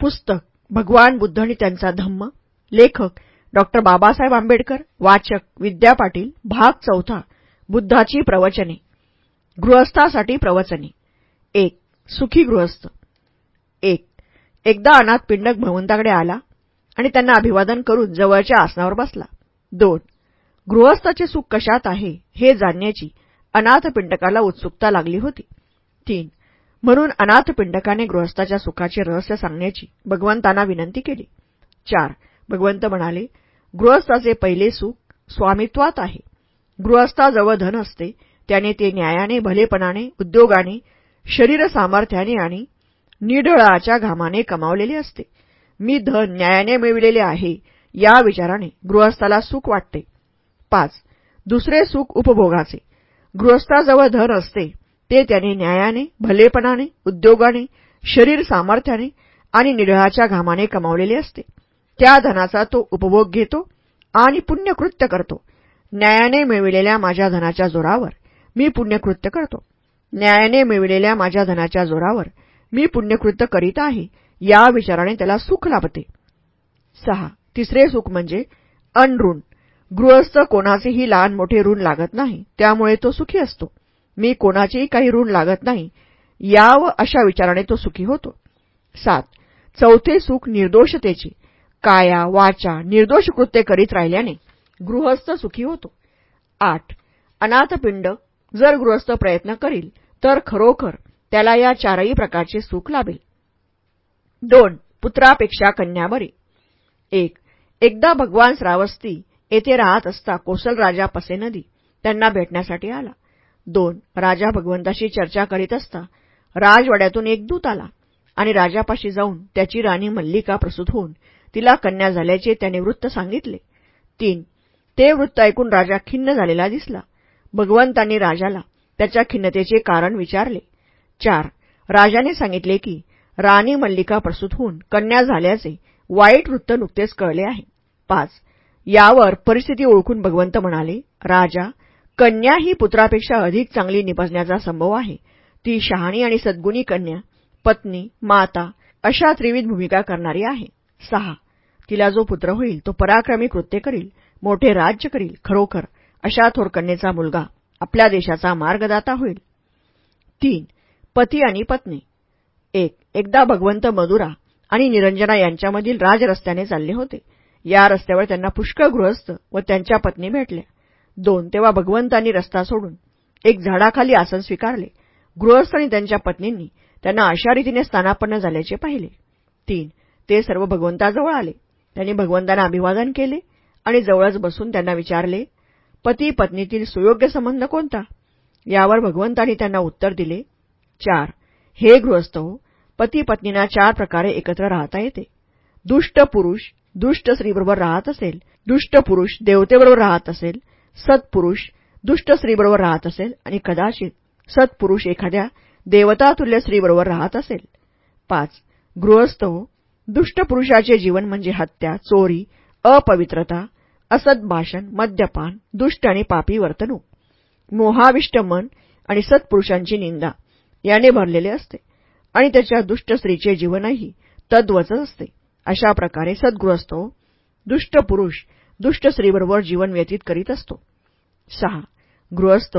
पुस्तक भगवान बुद्ध आणि त्यांचा धम्म लेखक डॉक्टर बाबासाहेब आंबेडकर वाचक विद्या पाटील भाग चौथा बुद्धाची प्रवचने गृहस्थासाठी प्रवचने. एक सुखी गृहस्थ. एक एकदा अनाथ पिंडक भगवंताकडे आला आणि त्यांना अभिवादन करून जवळच्या आसनावर बसला. दोन गृहस्थाचे सुख कशात आहे हे जाणण्याची अनाथ पिंडकाला उत्सुकता लागली होती. तीन म्हणून अनाथ पिंडकाने गृहस्थाच्या सुखाचे रहस्य सांगण्याची भगवंतांना विनंती केली. चार भगवंत म्हणाले गृहस्थाचे पहिले सुख स्वामित्वात आहे. गृहस्थाजवळ धन असते त्याने ते न्यायाने भलेपणाने उद्योगाने शरीर सामर्थ्याने आणि निढळाच्या घामाने कमावलेले असते. मी धन न्यायाने मिळविलेले आहे या विचाराने गृहस्थाला सुख वाटते. पाच दुसरे सुख उपभोगाचे. गृहस्थाजवळ धन असते ते त्याने न्यायाने भलेपणाने उद्योगाने शरीर सामर्थ्याने आणि निढळाच्या घामाने कमावलेले असते. त्या धनाचा तो उपभोग घेतो आणि पुण्यकृत्य करतो. न्यायाने मिळविलेल्या माझ्या धनाच्या जोरावर मी पुण्यकृत्य करतो. न्यायाने मिळविलेल्या माझ्या धनाच्या जोरावर मी पुण्यकृत्य करीत आहे या विचाराने त्याला सुख लाभते. सहा. तिसरे सुख म्हणजे अनऋण गृहस्थ कोणाचेही लहान मोठे ऋण लागत नाही त्यामुळे तो सुखी असतो. मी कोणाचेही काही ऋण लागत नाही. या व अशा विचाराने तो सुखी होतो. सात. चौथे सुख निर्दोषतेचे. काया वाचा निर्दोष कृत्य करीत राहिल्याने गृहस्थ सुखी होतो. आठ. अनाथपिंड जर गृहस्थ प्रयत्न करील तर खरोखर त्याला या चारही प्रकारचे सुख लाभेल. दोन. पुत्रापेक्षा कन्या बरी एक. एकदा भगवान श्रावस्ती येथे राहत असता कोसल राजा पसे नदी त्यांना भेटण्यासाठी आला. दोन राजा भगवंताशी चर्चा करीत असता राजवाड्यातून एक दूत आला आणि राजापाशी जाऊन त्याची राणी मल्लिका प्रसूत होऊन तिला कन्या झाल्याचे त्याने वृत्त सांगितले. तीन ते वृत्त ऐकून राजा खिन्न झालेला दिसला. भगवंतांनी राजाला त्याच्या खिन्नतेचे कारण विचारले. चार राजाने सांगितले की राणी मल्लिका प्रसूत होऊन कन्या झाल्याचे वाईट वृत्त नुकतेच कळले आहे. पाच यावर परिस्थिती ओळखून भगवंत म्हणाले राजा कन्या ही पुत्रापेक्षा अधिक चांगली निपजण्याचा संभव आहे. ती शहाणी आणि सद्गुणी कन्या पत्नी माता अशा त्रिविध भूमिका करणारी आहे. सहा. तिला जो पुत्र होईल तो पराक्रमी कृत्य करील मोठे राज्य करील खरोखर अशा थोरकन्येचा मुलगा आपल्या देशाचा मार्गदाता होईल. तीन. पती आणि पत्नी. एक. एकदा भगवंत मधुरा आणि निरंजना यांच्यामधील राजरस्त्याने चालले होते. या रस्त्यावर त्यांना पुष्कळ गृहस्थ व त्यांच्या पत्नी भेटल्या. दोन तेव्हा भगवंतांनी रस्ता सोडून एक झाडाखाली आसन स्वीकारले. गृहस्थ आणि त्यांच्या पत्नींनी त्यांना अशा रीतीने स्थानापन्न झाल्याचे पाहिले. तीन ते सर्व भगवंताजवळ आले. त्यांनी भगवंतांना अभिवादन केले आणि जवळच बसून त्यांना विचारले पती पत्नीतील सुयोग्य संबंध कोणता? यावर भगवंतांनी त्यांना उत्तर दिले चार. हे गृहस्थ हो पती पत्नींना चार प्रकारे एकत्र राहता येते. दुष्ट पुरुष दुष्ट स्त्रीबरोबर राहत असेल दुष्ट पुरुष देवतेबरोबर राहत असेल सत्पुरुष दुष्ट स्त्रीबरोबर राहत असेल आणि कदाचित सत्पुरुष एखाद्या देवतातुल्य स्त्रीबरोबर राहत असेल. पाच गृहस्थ हो. दुष्ट पुरुषाचे जीवन म्हणजे हत्या चोरी अपवित्रता असद भाषण मद्यपान दुष्ट आणि पापी वर्तणूक. मोहाविष्ट मन आणि सत्पुरुषांची निंदा याने भरलेले असते आणि त्याच्या दुष्ट स्त्रीचे जीवनही तद्वच असते. अशा प्रकारे सद्गृहस्थ हो. दुष्ट पुरुष दुष्ट स्त्रीबरोबर जीवन व्यतीत करीत असतो. सहा. गृहस्थ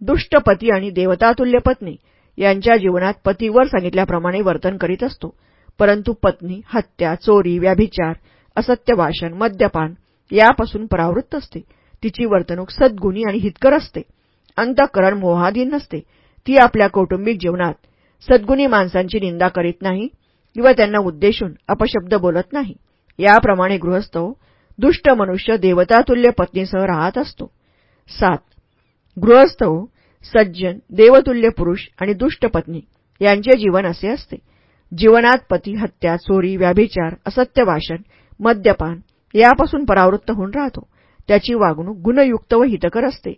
दुष्ट पती आणि देवतातुल्य पत्नी यांच्या जीवनात पतीवर सांगितल्याप्रमाणे वर्तन करीत असतो. परंतु पत्नी हत्या चोरी व्याभिचार असत्य भाषण मद्यपान यापासून परावृत्त असते. तिची वर्तणूक सद्गुणी आणि हितकर असते. अंतःकरण मोहाधीन नसते. ती आपल्या कौटुंबिक जीवनात सद्गुणी माणसांची निंदा करीत नाही किंवा त्यांना उद्देशून अपशब्द बोलत नाही. याप्रमाणे गृहस्थ दुष्ट मनुष्य देवतातुल्य पत्नीसह राहत असतो. सात गृहस्थ हो, सज्जन देवतुल्य पुरुष आणि दुष्ट पत्नी यांचे जीवन असे असते. जीवनात पती हत्या चोरी व्याभिचार असत्य भाषण मद्यपान यापासून परावृत्त होऊन राहतो. त्याची वागणूक गुणयुक्त व हितकर असते.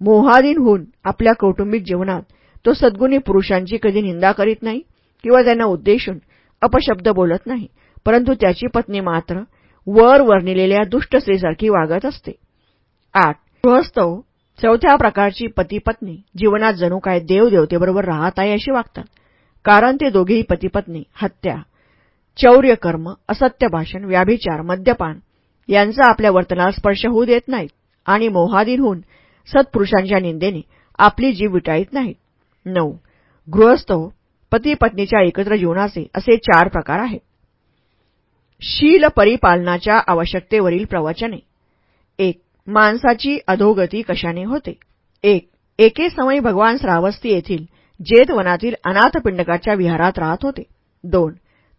मोहाधीन होऊन आपल्या कौटुंबिक जीवनात तो सद्गुणी पुरुषांची कधी निंदा करीत नाही किंवा त्यांना उद्देशून अपशब्द बोलत नाही परंतु त्याची पत्नी मात्र वर वर्णिलेल्या दुष्ट स्त्रीसारखी वागत असते. आठ गृहस्थव हो. चौथ्या प्रकारची पती पत्नी जीवनात जणू काय देवदेवतेबरोबर राहत आहे अशी वागतात. कारण ते दोघेही पतीपत्नी. हत्या. चौर्य कर्म असत्य भाषण व्याभिचार मद्यपान यांचा आपल्या वर्तनाला स्पर्श होऊ देत नाहीत आणि मोहाधीन होऊन सत्पुरुषांच्या निंदेने आपली जीव विटाळीत नाहीत. नऊ गृहस्थव हो. पती पत्नीच्या एकत्र जीवनाचे असे चार प्रकार आहेत. शील परिपालनाच्या आवश्यकतेवरील प्रवचने. एक माणसाची अधोगती कशाने होते? एक एके समयी भगवान श्रावस्ती येथील जेतवनातील अनाथपिंडकाच्या विहारात राहत होते. दोन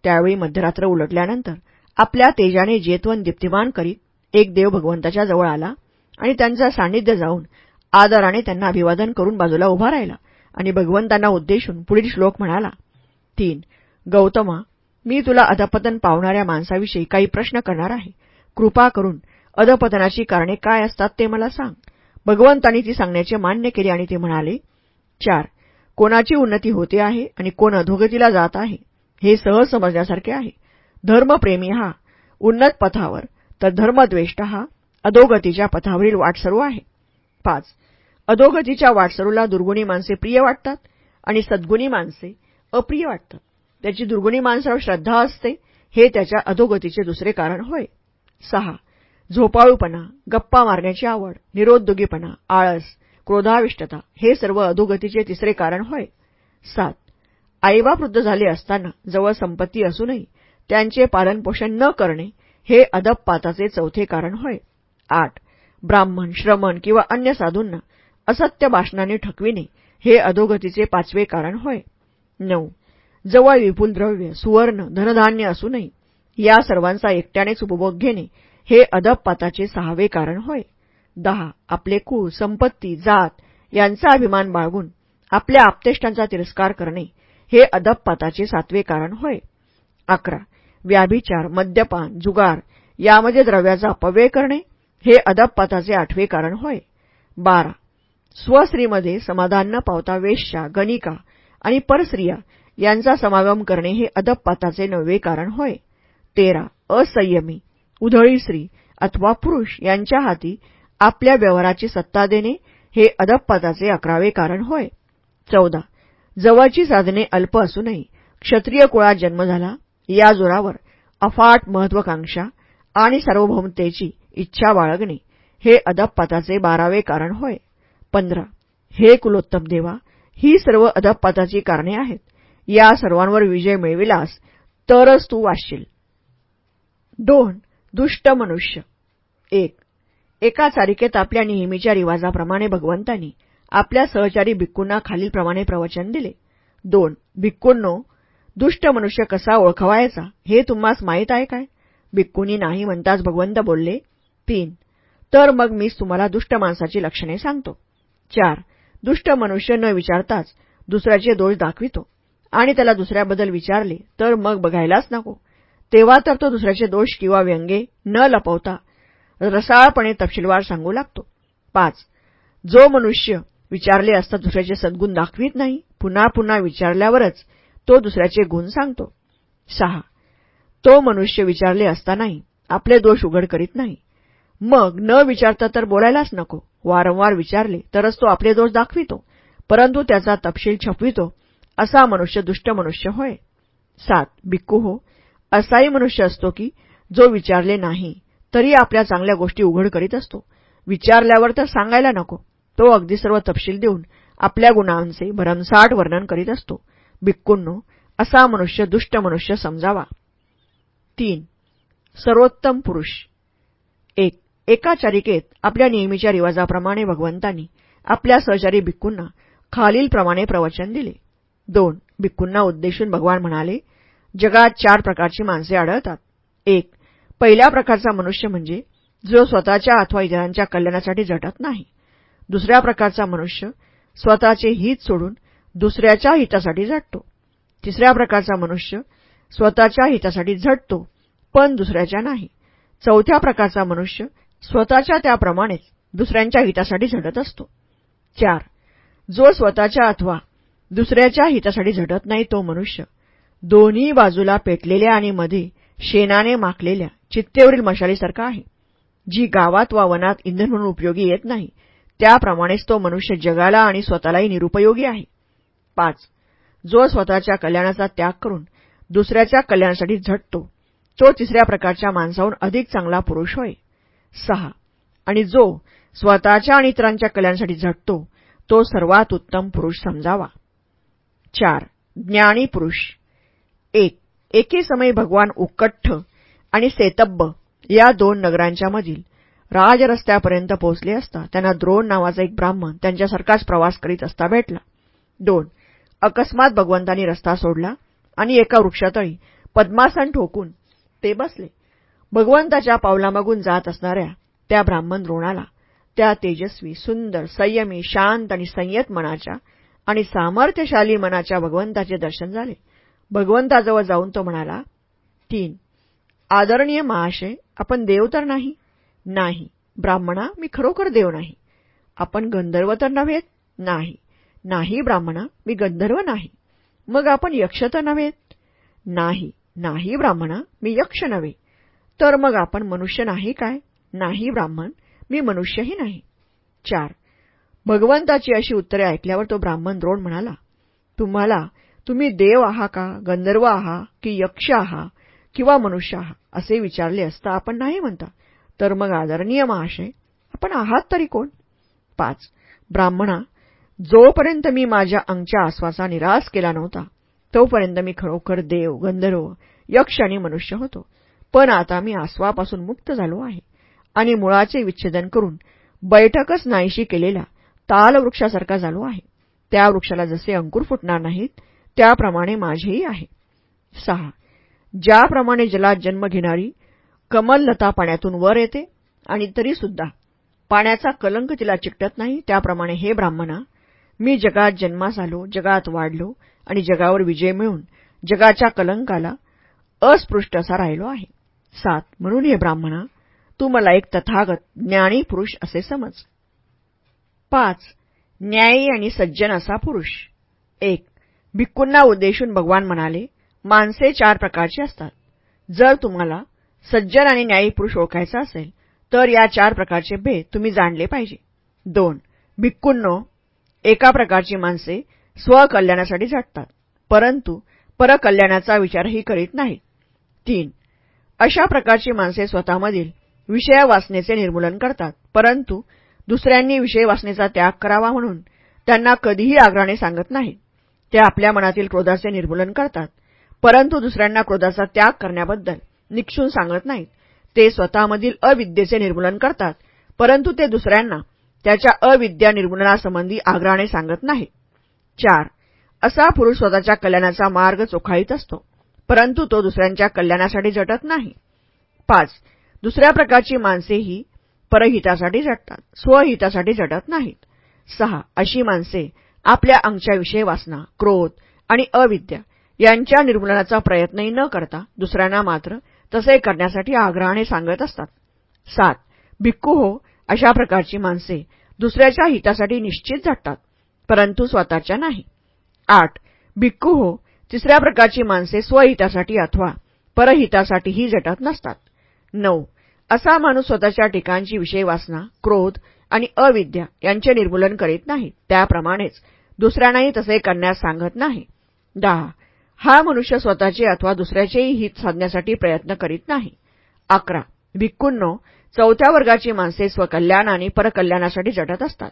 त्यावेळी मध्यरात्र उलटल्यानंतर आपल्या तेजाने जेतवन दीप्तिमान करीत एक देव भगवंताच्या जवळ आला आणि त्यांचा सान्निध्य जाऊन आदराने त्यांना अभिवादन करून बाजूला उभा राहिला आणि भगवंतांना उद्देशून पुढील श्लोक म्हणाला. तीन गौतमा मी तुला अधपतन पावणाऱ्या माणसाविषयी काही प्रश्न करणार आहे. कृपा करून अधपतनाची कारणे काय असतात ते मला सांग. भगवंतांनी ती सांगण्याचे मान्य केले आणि ते म्हणाले चार कोणाची उन्नती होते आहे आणि कोण अधोगतीला जात आहे हे सहज समजण्यासारखे आहे. धर्मप्रेमी हा उन्नत पथावर तर धर्मद्वेष्ट हा अधोगतीच्या पथावरील वाटसरू आहे. पाच अधोगतीच्या वाटसरूला दुर्गुणी माणसे प्रिय वाटतात आणि सद्गुणी माणसे अप्रिय वाटतात. त्याची दुर्गुणी माणसावर श्रद्धा असते हे त्याच्या अधोगतीचे दुसरे कारण होय. सहा. झोपाळूपणा गप्पा मारण्याची आवड निरोद्योगीपणा आळस क्रोधाविष्टता हे सर्व अधोगतीचे तिसरे कारण होय. सात. आईबाप वृद्ध झाले असताना जवळ संपत्ती असूनही त्यांचे पालनपोषण न करणे हे अदपपाताचे चौथे कारण होय. आठ. ब्राह्मण श्रमण किंवा अन्य साधूंना असत्य भाषणाने ठकविणे हे अधोगतीचे पाचवे कारण होय. नऊ. जवळ विपुल द्रव्य सुवर्ण धनधान्य असूनही या सर्वांचा एकट्यानेच उपभोग घेणे हे अदबपाताचे सहावे कारण होय. दहा. आपले कुळ संपत्ती जात यांचा अभिमान बाळगून आपल्या आपतेष्टांचा तिरस्कार करणे हे अदबपाताचे सातवे कारण होय. अकरा. व्याभिचार मद्यपान जुगार यामध्ये द्रव्याचा अपव्यय करणे हे अदबपाताचे आठवे कारण होय. बारा. स्वस्त्रीमध्ये समाधान न पावता वेश्या गणिका आणि परस्त्रिया यांचा समागम करणे हे अदबपाताचे नववे कारण होय. तेरा असंयमी उधळी स्त्री अथवा पुरुष यांच्या हाती आपल्या व्यवहाराची सत्ता देणे हे अदबपाताचे अकरावे कारण होय. चौदा जवळची साधने अल्प असूनही क्षत्रिय कुळात जन्म झाला या जोरावर अफाट महत्वाकांक्षा आणि सार्वभौमतेची इच्छा बाळगणे हे अदबपाताचे बारावे कारण होय. पंधरा हे कुलोत्तम देवा ही सर्व अदबपाताची कारणे आहेत. या सर्वांवर विजय मिळविलास तरच तू वाचशील. दोन दुष्ट मनुष्य. एक एका चारिकेत आपल्या नेहमीच्या रिवाजाप्रमाणे भगवंतांनी आपल्या सहचारी भिक्कूंना खालीलप्रमाणे प्रवचन दिले. दोन भिक्कूंनो दुष्ट मनुष्य कसा ओळखवायचा हे तुम्हास माहीत आहे काय? भिक्कूंनी नाही म्हणताच भगवंत बोलले तीन तर मग मीच तुम्हाला दुष्ट माणसाची लक्षणे सांगतो. चार दुष्ट मनुष्य न विचारताच दुसऱ्याचे दोष दाखवितो. आणि त्याला दुसऱ्याबद्दल विचारले तर मग बघायलाच नको. तेव्हा तर तो दुसऱ्याचे दोष किंवा व्यंगे न लपवता रसाळपणे तपशीलवार सांगू लागतो. पाच. जो मनुष्य विचारले असता दुसऱ्याचे सद्गुण दाखवित नाही पुन्हा पुन्हा विचारल्यावरच तो दुसऱ्याचे गुण सांगतो. सहा. तो मनुष्य विचारले असतानाही आपले दोष उघड करीत नाही. मग न विचारता तर बोलायलाच नको. वारंवार विचारले तरच तो आपले दोष दाखवितो परंतु त्याचा तपशील छपवितो असा मनुष्य दुष्ट मनुष्य होय. सात बिक्कू हो. असाही मनुष्य असतो की जो विचारले नाही तरी आपल्या चांगल्या गोष्टी उघड करीत असतो. विचारल्यावर तर सांगायला नको. तो अगदी सर्व तपशील देऊन आपल्या गुणांचे भरमसाठ वर्णन करीत असतो. बिक्कूंनो असा मनुष्य दुष्ट मनुष्य समजावा. तीन सर्वोत्तम पुरुष. एक एका चारिकेत आपल्या नेहमीच्या रिवाजाप्रमाणे भगवंतांनी आपल्या सहचारी भिक्कूंना खालीलप्रमाणे प्रवचन दिले. दोन भिक्कूंना उद्देशून भगवान म्हणाले जगात चार प्रकारची माणसे आढळतात. एक पहिल्या प्रकारचा मनुष्य म्हणजे जो स्वतःच्या अथवा इतरांच्या कल्याणासाठी झटत नाही. दुसऱ्या प्रकारचा मनुष्य स्वतःचे हित सोडून दुसऱ्याच्या हितासाठी झटतो. तिसऱ्या प्रकारचा मनुष्य स्वतःच्या हितासाठी झटतो पण दुसऱ्याच्या नाही. चौथ्या प्रकारचा मनुष्य स्वतःच्या त्याप्रमाणेच दुसऱ्यांच्या हितासाठी झटत असतो. चार जो स्वतःच्या अथवा दुसऱ्याच्या हितासाठी झटत नाही तो मनुष्य. दोन्ही बाजूला पेटलेल्या आणि मध्ये शेणाने माखलेल्या चित्तेवरील मशालीसारखा आहे. जी गावात वा वनात इंधन म्हणून उपयोगी येत नाही त्याप्रमाणेच तो मनुष्य जगाला आणि स्वतःलाही निरुपयोगी आहे. पाच. जो स्वतःच्या कल्याणाचा त्याग करून दुसऱ्याच्या कल्याणासाठी झटतो तो तिसऱ्या प्रकारच्या माणसाहून अधिक चांगला पुरुष होय. सहा. आणि जो स्वतःच्या आणि इतरांच्या कल्याणासाठी झटतो तो सर्वात उत्तम पुरुष समजावा. चार. ज्ञानी पुरुष. एक. एके समय भगवान उक्कट्ठ आणि सेतब्ब या दोन नगरांच्या मधील. राजरस्त्यापर्यंत पोहोचले असता त्यांना द्रोण नावाचा एक ब्राह्मण त्यांच्यासारखाच प्रवास करीत असता भेटला. दोन. अकस्मात भगवंतांनी रस्ता सोडला आणि एका वृक्षातळी पद्मासन ठोकून ते बसले. भगवंताच्या पावलामागून जात असणाऱ्या त्या ब्राह्मण द्रोणाला त्या तेजस्वी सुंदर संयमी शांत आणि संयत मनाच्या आणि सामर्थ्यशाली मनाच्या भगवंताचे दर्शन झाले. भगवंताजवळ जाऊन तो म्हणाला तीन आदरणीय महाशय आपण देव तर नाही. नाही ब्राह्मणा मी खरोखर देव नाही. आपण गंधर्व तर नव्हेत नाही. नाही ब्राह्मणा मी गंधर्व नाही. मग आपण यक्ष तर नव्हेत नाही नाही ब्राह्मणा मी यक्ष नव्हे. तर मग आपण मनुष्य नाही काय? नाही ब्राह्मण मी मनुष्यही नाही. चार भगवंताची अशी उत्तरे ऐकल्यावर तो ब्राह्मण द्रोण म्हणाला तुम्हाला तुम्ही देव आहा का गंधर्व आहा की यक्ष आहा किंवा मनुष्य आहा असे विचारले असता आपण नाही म्हणता. तर मग आदरणीय महाशय आपण आहात तरी कोण? पाच. ब्राह्मणा जोपर्यंत मी माझ्या अंगच्या आश्वासा निराश केला नव्हता तोपर्यंत मी खरोखर देव गंधर्व यक्ष आणि मनुष्य होतो. पण आता मी आस्वापासून मुक्त झालो आहे आणि मुळाचे विच्छेदन करून बैठकच नाहीशी केलेला तालवृक्षासारखा झालो आहे. त्या वृक्षाला जसे अंकुर फुटणार नाहीत त्याप्रमाणे माझेही आहे. सहा. ज्याप्रमाणे जलात जन्म घेणारी कमललता पाण्यातून वर येते आणि तरीसुद्धा पाण्याचा कलंक तिला चिकटत नाही त्याप्रमाणे हे ब्राह्मणा मी जगात जन्मास आलो जगात वाढलो आणि जगावर विजय मिळून जगाच्या कलंकाला अस्पृष्ट असा राहिलो आहे. सात. म्हणून हे ब्राह्मणा तू मला एक तथागत ज्ञानी पुरुष असे समज. पाच. न्यायी आणि सज्जन असा पुरुष. एक. भिक्कूंना उद्देशून भगवान म्हणाले माणसे चार प्रकारची असतात. जर तुम्हाला सज्जन आणि न्यायी पुरुष ओळखायचा असेल तर या चार प्रकारचे भेद तुम्ही जाणले पाहिजे. दोन. भिक्कूंनो एका प्रकारची माणसे स्वकल्याणासाठी झटतात परंतु परकल्याणाचा विचारही करीत नाहीत. तीन. अशा प्रकारची माणसे स्वतःमधील विषय वासनेचे निर्मूलन करतात परंतु दुसऱ्यांनी विषय वासनेचा त्याग करावा म्हणून त्यांना कधीही आग्राने सांगत नाहीत ते आपल्या मनातील क्रोधाचे निर्मूलन करतात. परंतु दुसऱ्यांना क्रोधाचा त्याग करण्याबद्दल निक्षून सांगत नाहीत. ते स्वतःमधील अविद्येचे निर्मूलन करतात परंतु ते दुसऱ्यांना त्याच्या अविद्या निर्मूलनासंबंधी आग्रहाने सांगत नाहीत. चार. असा पुरुष स्वतःच्या कल्याणाचा मार्ग चोखाळीत असतो परंतु तो दुसऱ्यांच्या कल्याणासाठी झटत नाही. पाच. दुसऱ्या प्रकारची माणसे ही परहितासाठी झटतात स्वहितासाठी झटत नाहीत. सहा अशी माणसे आपल्या अंगच्याविषयी वासना क्रोध आणि अविद्या यांच्या निर्मूलनाचा प्रयत्नही न करता दुसऱ्यांना मात्र तसे करण्यासाठी आग्रहाने सांगत असतात. सात भिक्खू हो अशा प्रकारची माणसे दुसऱ्याच्या हितासाठी निश्चित झटतात परंतु स्वतःच्या नाही. आठ भिक्खू हो तिसऱ्या प्रकारची माणसे स्वहितासाठी अथवा परहितासाठीही झटत नसतात. नऊ असा माणूस स्वतःच्या ठिकाणची विषय वासना क्रोध आणि अविद्या यांचे निर्मूलन करीत नाही. त्याप्रमाणेच दुसऱ्यांनाही तसे करण्यास सांगत नाही. दहा. हा मनुष्य स्वतःचे अथवा दुसऱ्याचेही हित साधण्यासाठी प्रयत्न करीत नाही. अकरा. भिक्कूंनो चौथ्या वर्गाची माणसे स्वकल्याण आणि परकल्याणासाठी झटत असतात.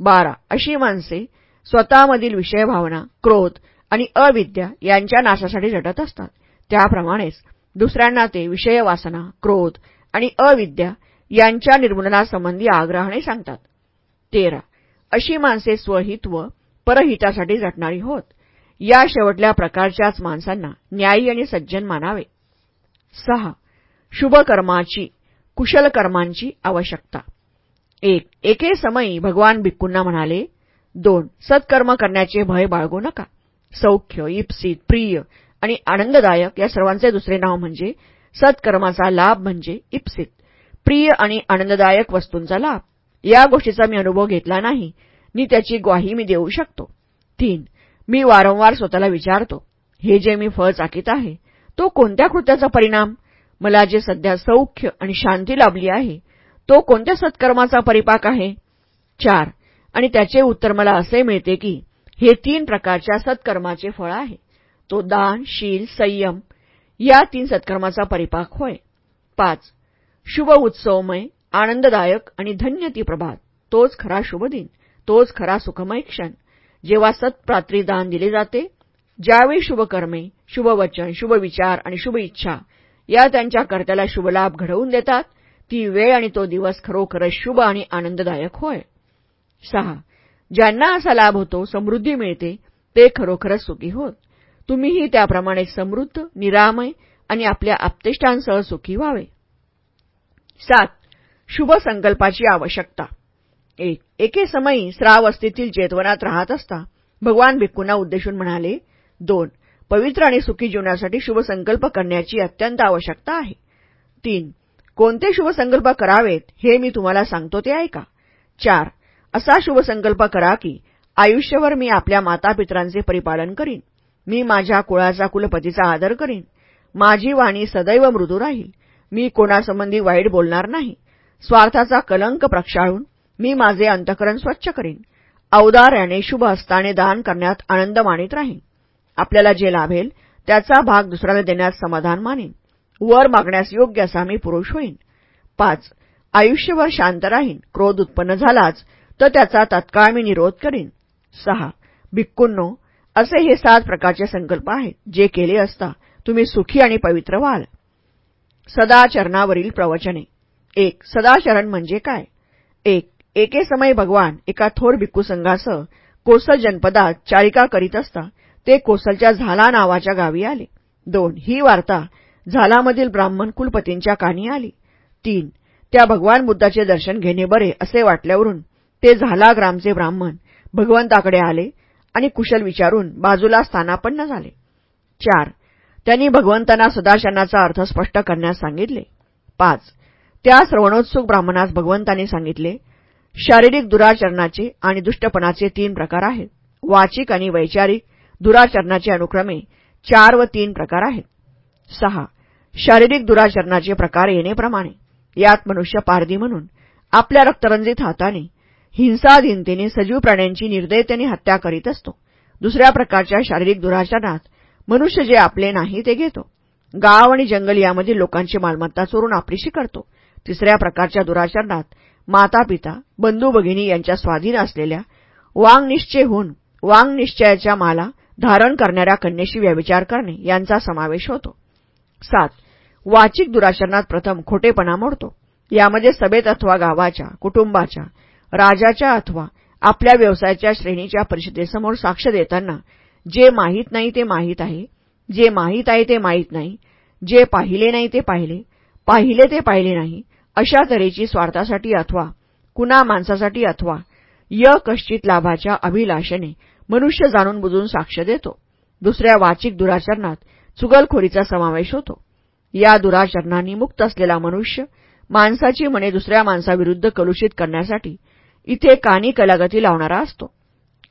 बारा. अशी माणसे स्वतःमधील विषय भावना क्रोध आणि अविद्या यांच्या नाशासाठी झटत असतात. त्याप्रमाणेच दुसऱ्यांना ते विषय वासना क्रोध आणि अविद्या यांच्या निर्मूलनासंबंधी आग्रहाने सांगतात. तेरा. अशी माणसे स्वहित व परहितासाठी झटणारी होत. या शेवटल्या प्रकारच्याच माणसांना न्यायी आणि सज्जन मानावे. सहा. शुभकर्माची कुशल कर्मांची आवश्यकता. एक. एके समयी भगवान भिक्कूंना म्हणाले दोन. सत्कर्म करण्याचे भय बाळगू नका. सौख्य इप्सित प्रिय आणि आनंददायक या सर्वांचे दुसरे नाव म्हणजे सत्कर्माचा लाभ म्हणजे इप्सित. प्रिय आणि आनंददायक वस्तूंचा लाभ. या गोष्टीचा मी अनुभव घेतला नाही. नि त्याची ग्वाही मी देऊ शकतो. तीन मी वारंवार स्वतःला विचारतो हे जे मी फळ चाकीत आहे तो कोणत्या कृत्याचा परिणाम? मला जे सध्या सौख्य आणि शांती लाभली आहे तो कोणत्या सत्कर्माचा परिपाक आहे? चार आणि त्याचे उत्तर मला असे मिळते की हे तीन प्रकारच्या सत्कर्माचे फळ आहे. तो दान शील संयम या तीन सत्कर्माचा परिपाक होय. पाच शुभ उत्सवमय आनंददायक आणि धन्य ती प्रभात. तोच खरा शुभ दिन तोच खरा सुखमय क्षण. जेव्हा सत्प्रात्री दान दिले जाते ज्यावेळी शुभकर्मे शुभवचन शुभविचार आणि शुभ इच्छा या त्यांच्या कर्त्याला शुभलाभ घडवून देतात ती वेळ आणि तो दिवस खरोखरच शुभ आणि आनंददायक होय. सहा ज्यांना असा लाभ होतो समृद्धी मिळते ते खरोखरच सुखी होत. तुम्हीही त्याप्रमाणे समृद्ध निरामय आणि आपल्या आपतेष्टांसह सुखी व्हावे. सात शुभ संकल्पाची आवश्यकता. एक एके समयी श्रावस्थेतील जेतवनात राहत असता भगवान भिक्कूंना उद्देशून म्हणाले दोन पवित्र आणि सुखी जीवनासाठी शुभसंकल्प करण्याची अत्यंत आवश्यकता आहे. तीन कोणते शुभसंकल्प करावेत हे मी तुम्हाला सांगतो ते ऐका. चार असा शुभसंकल्प करा की आयुष्यभर मी आपल्या मातापित्रांचे परिपालन करीन. मी माझ्या कुळाचा कुलपतीचा आदर करीन. माझी वाणी सदैव मृदू राहील. मी कोणासंबंधी वाईट बोलणार नाही. स्वार्थाचा कलंक प्रक्षाळून मी माझे अंतकरण स्वच्छ करीन. औदार्याने शुभ हस्ताने दान करण्यात आनंद मानित राहीन. आपल्याला जे लाभेल त्याचा भाग दुसऱ्याला देण्यास समाधान मानेन. वर मागण्यास योग्य असा मी पुरुष होईन. पाच. आयुष्यभर शांत राहीन. क्रोध उत्पन्न झालाच तर त्याचा तत्काळ मी निरोध करीन. सहा. भिक्कूंनो असे हे सात प्रकारचे संकल्प आहेत जे केले असता तुम्ही सुखी आणि पवित्र व्हाल. सदाचरणावरील प्रवचने. एक सदाचरण म्हणजे काय? एक एके समय भगवान एका थोर भिक्खू संघासह कोसल जनपदात चारिका करीत असता ते कोसलच्या झाला नावाच्या गावी आले. दोन ही वार्ता झालामधील ब्राह्मण कुलपतींच्या कानी आली. तीन त्या भगवान बुद्धाचे दर्शन घेणे बरे असे वाटल्यावरून ते झाला ग्रामचे ब्राह्मण भगवंताकडे आले आणि कुशल विचारून बाजूला स्थानापन्न झाले. चार. त्यांनी भगवंतांना सदाशनाचा अर्थ स्पष्ट करण्यास सांगितले. पाच. त्या श्रवणोत्सुक ब्राह्मणास भगवंतांनी सांगितले शारीरिक दुराचरणाचे आणि दुष्टपणाचे तीन प्रकार आहेत. वाचिक आणि वैचारिक दुराचरणाचे अनुक्रमे चार व तीन प्रकार आहेत. सहा. शारीरिक दुराचरणाचे प्रकार येणेप्रमाणे यात मनुष्य पारधी म्हणून आपल्या रक्तरंजित हाताने हिंसाधीनतेने सजीव प्राण्यांची निर्दयतेने हत्या करीत असतो. दुसऱ्या प्रकारच्या शारीरिक दुराचारात मनुष्य जे आपले नाही ते घेतो. गाव आणि जंगल यामधील लोकांची मालमत्ता चोरून आपलीशी करतो. तिसऱ्या प्रकारच्या दुराचरणात माता पिता बंधू भगिनी यांच्या स्वाधीन असलेल्या वांगनिश्चय होऊन वांगनिश्चयाच्या माला धारण करणाऱ्या कन्येशी व्यविचार करणे यांचा समावेश होतो. सात. वाचिक दुराचरणात प्रथम खोटेपणा मोडतो. यामध्ये सभेत अथवा गावाच्या कुटुंबाच्या राजाच्या अथवा आपल्या व्यवसायाच्या श्रेणीच्या परिषदेसमोर साक्ष देताना जे माहीत नाही ते माहीत आहे जे माहीत आहे ते माहीत नाही जे पाहिले नाही ते पाहिले पाहिले ते पाहिले नाही अशा तऱ्हेची स्वार्थासाठी अथवा कुणा माणसासाठी अथवा य कश्चित लाभाच्या अभिलाषेने मनुष्य जाणून बुजून साक्ष देतो. दुसऱ्या वाचिक दुराचरणात चुगलखोरीचा समावेश होतो. या दुराचरणांनी मुक्त असलेला मनुष्य माणसाची मने दुसऱ्या माणसाविरुद्ध कलुषित करण्यासाठी इथे कानी कलागती लावणारा असतो.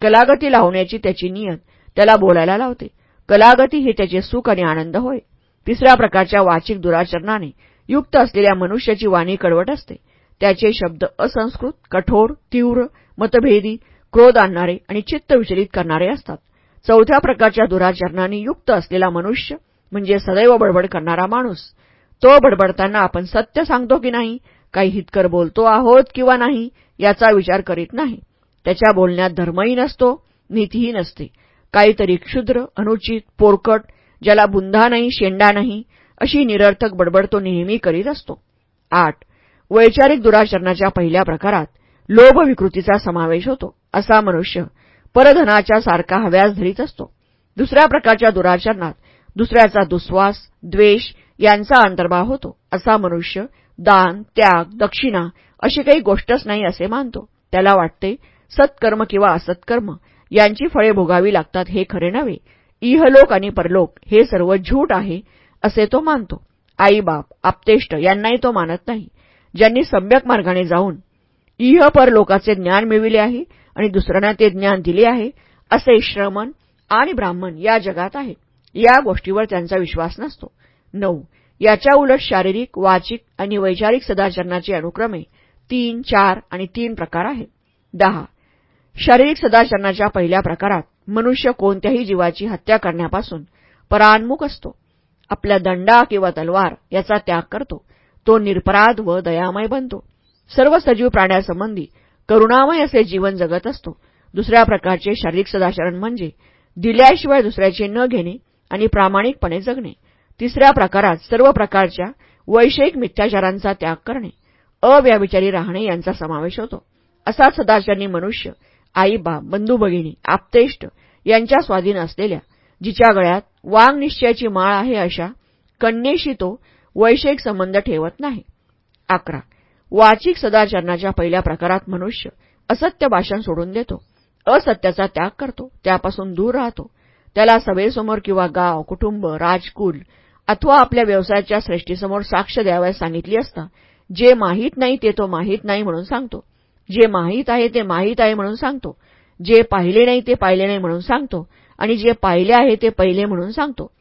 कलागती लावण्याची त्याची नियत त्याला बोलायला लावते. कलागती हे त्याचे सुख आणि आनंद होय. तिसऱ्या प्रकारच्या वाचिक दुराचरणाने युक्त असलेल्या मनुष्याची वाणी कडवट असते. त्याचे शब्द असंस्कृत कठोर तीव्र मतभेदी क्रोध आणणारे आणि चित्त विचलित करणारे असतात. चौथ्या प्रकारच्या दुराचरणाने युक्त असलेला मनुष्य म्हणजे सदैव बडबड करणारा माणूस. तो बडबडताना आपण सत्य सांगतो की नाही काही हितकर बोलतो आहोत किंवा नाही याचा विचार करीत नाही. त्याच्या बोलण्यात धर्मही नसतो नीतीही नसते. काहीतरी क्षुद्र अनुचित पोरकट ज्याला बुंधा नाही शेंडा नाही अशी निरर्थक बडबड तो नेहमी करीत असतो. आठ. वैचारिक दुराचरणाच्या पहिल्या प्रकारात लोभ विकृतीचा समावेश होतो. असा मनुष्य परधनाच्या सारखा हव्यास धरीत असतो. दुसऱ्या प्रकारच्या दुराचरणात दुसऱ्याचा दुस्वास द्वेष यांचा अंतर्भाव होतो. असा मनुष्य दान त्याग दक्षिणा अशी काही गोष्टच नाही असे मानतो. त्याला वाटते सत्कर्म किंवा असत्कर्म यांची फळे भोगावी लागतात हे खरे नव्हे. इहलोक आणि परलोक हे सर्व झूट आहे असे तो मानतो. आईबाप आपतेष्ट यांनाही तो मानत नाही. ज्यांनी सम्यक मार्गाने जाऊन इह परलोकाचे ज्ञान मिळविले आहे आणि दुसऱ्यांना ते ज्ञान दिले आहे असे श्रमण आणि ब्राह्मण या जगात आहे. या गोष्टीवर त्यांचा विश्वास नसतो. नऊ. याच्या उलट शारीरिक वाचिक आणि वैचारिक सदाचरणाचे अनुक्रमे तीन चार आणि तीन प्रकार आहेत. दहा. शारीरिक सदाचरणाच्या पहिल्या प्रकारात मनुष्य कोणत्याही जीवाची हत्या करण्यापासून परान्मुख असतो. आपल्या दंडा किंवा तलवार याचा त्याग करतो. तो निरपराध व दयामय बनतो. सर्व सजीव प्राण्यासंबंधी करुणामय असे जीवन जगत असतो. दुसऱ्या प्रकारचे शारीरिक सदाचरण म्हणजे दिल्याशिवाय दुसऱ्याचे न घेणे आणि प्रामाणिकपणे जगणे. तिसऱ्या प्रकारात सर्व प्रकारच्या वैषयिक मिथ्याचारांचा त्याग करणे. अव्याविचारी राहणे यांचा समावेश होतो. असा सदाचारी मनुष्य आईबाप बंधू भगिनी आपतेष्ट यांच्या स्वाधीन असलेल्या जिच्या गळ्यात वांग निश्चयाची माळ आहे अशा कन्येशी तो वैषयिक संबंध ठेवत नाही. अकरा. वाचिक सदाचरणाच्या पहिल्या प्रकारात मनुष्य असत्य भाषण सोडून देतो. असत्याचा त्याग करतो. त्यापासून दूर राहतो. त्याला सभेसमोर किंवा गाव कुटुंब राजकुल अथवा आपल्या व्यवसायाच्या श्रेष्ठीसमोर साक्ष द्यावयास सांगितली असता जे माहीत नाही ते तो माहीत नाही म्हणून सांगतो. जे माहीत आहे ते माहीत आहे म्हणून सांगतो. जे पाहिले नाही ते पाहिले नाही म्हणून सांगतो. आणि जे पाहिले आहे ते पहिले म्हणून सांगतो.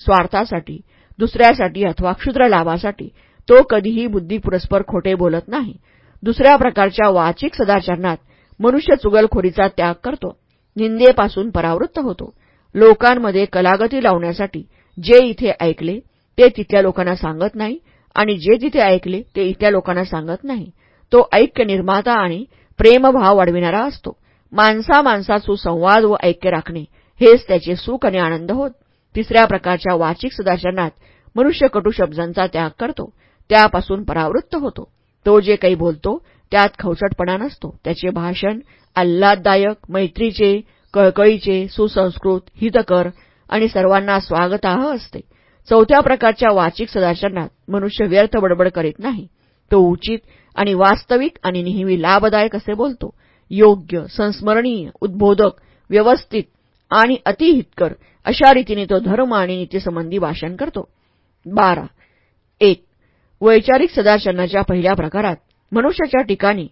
स्वार्थासाठी दुसऱ्यासाठी अथवा क्षुद्र लाभासाठी तो कधीही बुद्धी पुरस्पर खोटे बोलत नाही. दुसऱ्या प्रकारच्या वाचिक सदाचरणात मनुष्य चुगलखोरीचा त्याग करतो. निंदेपासून परावृत्त होतो. लोकांमध्ये कलागती लावण्यासाठी जे इथे ऐकले ते तिथल्या लोकांना सांगत नाही. आणि जे तिथे ऐकले ते इथल्या लोकांना सांगत नाही. तो ऐक्य निर्माता आणि प्रेमभाव वाढविणारा असतो. माणसा माणसात सुसंवाद व ऐक्य राखणे हेच त्याचे सुख आणि आनंद होत. तिसऱ्या प्रकारच्या वाचिक सदाचरणात मनुष्य कटू शब्दांचा त्याग करतो. त्यापासून परावृत्त होतो. तो जे काही बोलतो त्यात खवचटपणा नसतो. त्याचे भाषण आल्हाददायक मैत्रीचे कळकळीचे सुसंस्कृत हितकर आणि सर्वांना स्वागताह असते. चौथ्या प्रकारच्या वाचिक सदाचरणात मनुष्य व्यर्थ बडबड करीत नाही. तो उचित आणि वास्तविक आणि नेहमी लाभदायक असे बोलतो. योग्य संस्मरणीय उद्बोधक व्यवस्थित आणि अतिहितकर अशा रीतीने तो धर्म आणि नीतीसंबंधी भाषण करतो. बारा. एक. वैचारिक सदाचरणाच्या पहिल्या प्रकारात मनुष्याच्या ठिकाणी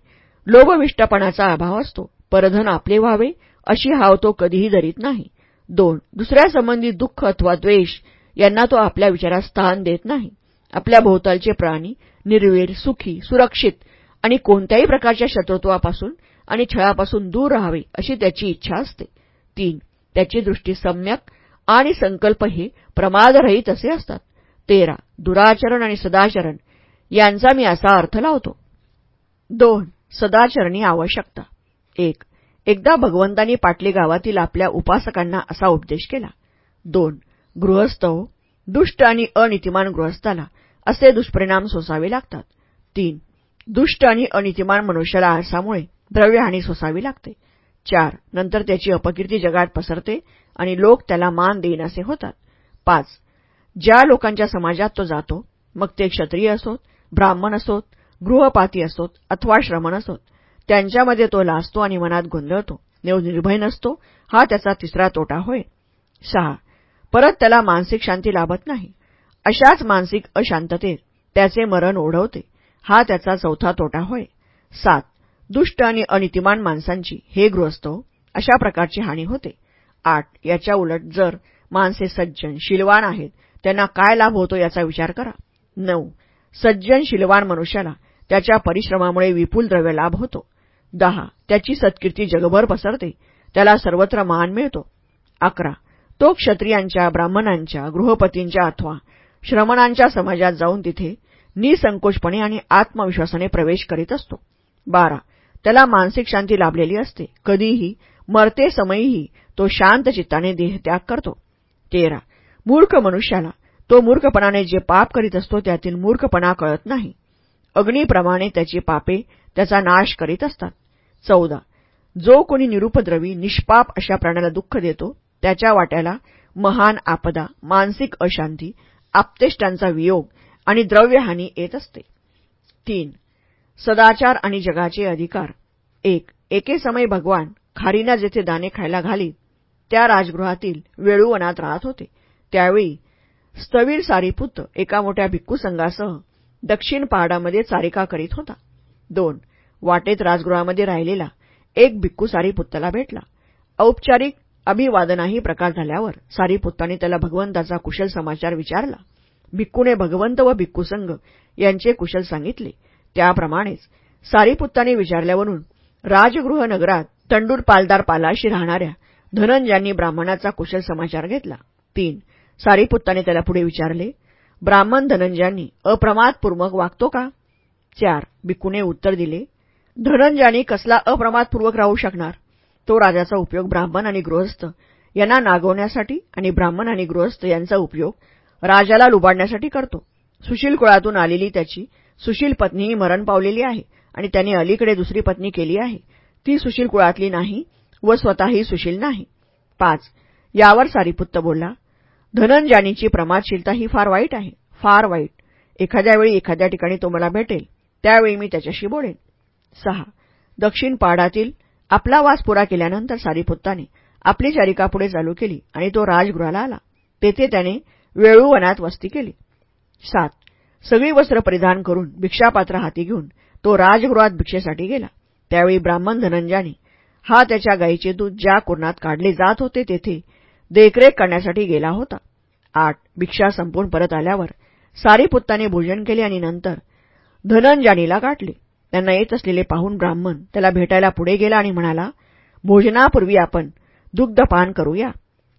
लोभविष्टपणाचा अभाव असतो परधन आपले व्हावे अशी हाव तो कधीही धरीत नाही. दोन. दुसऱ्यासंबंधी दुःख अथवा द्वेष यांना तो आपल्या विचारात स्थान देत नाही. आपल्या भोवतालचे प्राणी निर्वीर सुखी सुरक्षित आणि कोणत्याही प्रकारच्या शत्रुत्वापासून आणि छळापासून दूर राहावे अशी त्याची इच्छा असते. तीन त्याची दृष्टी सम्यक आणि संकल्प हे प्रमादरहित असे असतात. तेरा दुराचरण आणि सदाचरण. यांचा मी असा अर्थ लावतो. दोन सदाचरणी आवश्यकता. एक एकदा भगवंतांनी पाटली गावातील आपल्या उपासकांना असा उपदेश केला. दोन गृहस्थ हो दुष्ट आणि अनितिमान गृहस्थाला असे दुष्परिणाम सोसावे लागतात. तीन दुष्ट आणि अनितिमान मनुष्याला आळसामुळे द्रव्यहानी सोसावी लागते. चार नंतर त्याची अपकीर्ती जगात पसरते आणि लोक त्याला मान देईनासे होतात. पाच ज्या लोकांच्या समाजात तो जातो मग ते क्षत्रिय असोत ब्राह्मण असोत गृहपाती असोत अथवा श्रमण असोत. त्यांच्यामध्ये तो लाजतो आणि मनात गोंधळतो. नेव निर्भय नसतो. हा त्याचा तिसरा तोटा होय. सहा परत त्याला मानसिक शांती लाभत नाही. अशाच मानसिक अशांततेत त्याचे मरण ओढवते. हा त्याचा चौथा तोटा होय. सात. दुष्ट आणि अनितिमान माणसांची हे गृहस्थ अशा प्रकारची हानी होते. आठ. याच्या उलट जर माणसे सज्जन शिलवान आहेत त्यांना काय लाभ होतो याचा विचार करा. नऊ. सज्जन शिलवान मनुष्याला त्याच्या परिश्रमामुळे विपुल द्रव्य लाभ होतो. दहा. त्याची सत्कीर्ती जगभर पसरते. त्याला सर्वत्र मान मिळतो. अकरा. तो क्षत्रियांच्या ब्राह्मणांच्या गृहपतींच्या अथवा श्रमणांच्या समाजात जाऊन तिथे निसंकोचपणे आणि आत्मविश्वासाने प्रवेश करीत असतो. बारा. त्याला मानसिक शांती लाभलेली असते. कधीही मरते समयीही तो शांत चित्ताने देहत्याग करतो. तेरा. मूर्ख मनुष्याला तो मूर्खपणाने जे पाप करीत असतो त्यातील मूर्खपणा कळत नाही. अग्नीप्रमाणे त्याची पापे त्याचा नाश करीत असतात. चौदा. जो कोणी निरुपद्रवी निष्पाप अशा प्राण्याला दुःख देतो त्याच्या वाट्याला महान आपदा मानसिक अशांती आपतेष्टांचा वियोग आणि द्रव्यहानी येत असते. तीन सदाचार आणि जगाचे अधिकार. एक एके समय भगवान खारीना जेथे दाणे खायला घालीत त्या राजगृहातील वेळूवनात राहत होते. त्यावेळी स्थवीर सारीपुत्र एका मोठ्या भिक्खू संघासह दक्षिण पहाडामध्ये चारिका करीत होता. दोन वाटेत राजगृहामध्ये राहिलेला एक भिक्खू सारीपुत्तला भेटला. औपचारिक अभिवादनाही प्रकार झाल्यावर सारीपुत्ताने त्याला भगवंताचा कुशल समाचार विचारला. भिक्खूने भगवंत व भिक्खूसंघ यांचे कुशल सांगितले. त्याप्रमाणेच सारीपुत्ताने विचारल्यावरून राजगृह नगरात तंडूर पालदार पालाशी राहणाऱ्या धनंजांनी ब्राह्मणाचा कुशल समाचार घेतला. तीन सारीपुत्ताने त्याला पुढे विचारले ब्राह्मण धनंजयांनी अप्रमादपूर्वक वागतो का? चार भिक्कूने उत्तर दिले धनंजयांनी कसला अप्रमादपूर्वक राहू शकणार? तो राजाचा उपयोग ब्राह्मण आणि गृहस्थ यांना नागवण्यासाठी आणि ब्राह्मण आणि गृहस्थ यांचा उपयोग राजाला लुबाडण्यासाठी करतो. सुशील कुळातून आलेली त्याची सुशील पत्नीही मरण पावलेली आहे आणि त्याने अलीकडे दुसरी पत्नी केली आहे. ती सुशील कुळातली नाही व स्वतःही सुशील नाही. पाच. यावर सारीपुत्त बोलला धनंजानीची प्रमादशीलता ही फार वाईट आहे फार वाईट. एखाद्या वेळी एखाद्या ठिकाणी तो मला भेटेल त्यावेळी मी त्याच्याशी बोलेन. सहा. दक्षिण पाडातील आपला वास पुरा केल्यानंतर सारीपुत्ताने आपली चारिका पुढे चालू केली आणि तो राजगृहाला आला. तेथे त्याने वेळूवनात वस्ती केली. सात. सगळी वस्त्र परिधान करून भिक्षापात्र हाती घेऊन तो राजगृहात भिक्षेसाठी गेला. त्यावेळी ब्राह्मण धनंजाने हा त्याच्या गायीचे दूध ज्या कुरणात काढले जात होते तेथे देखरेख करण्यासाठी गेला होता. आठ. भिक्षा संपून परत आल्यावर सारीपुत्ताने भोजन केले आणि नंतर धनंजानीला गाठले. त्यांना येत असलेले पाहून ब्राह्मण त्याला भेटायला पुढे गेला आणि म्हणाला भोजनापूर्वी आपण दुग्धपान करूया.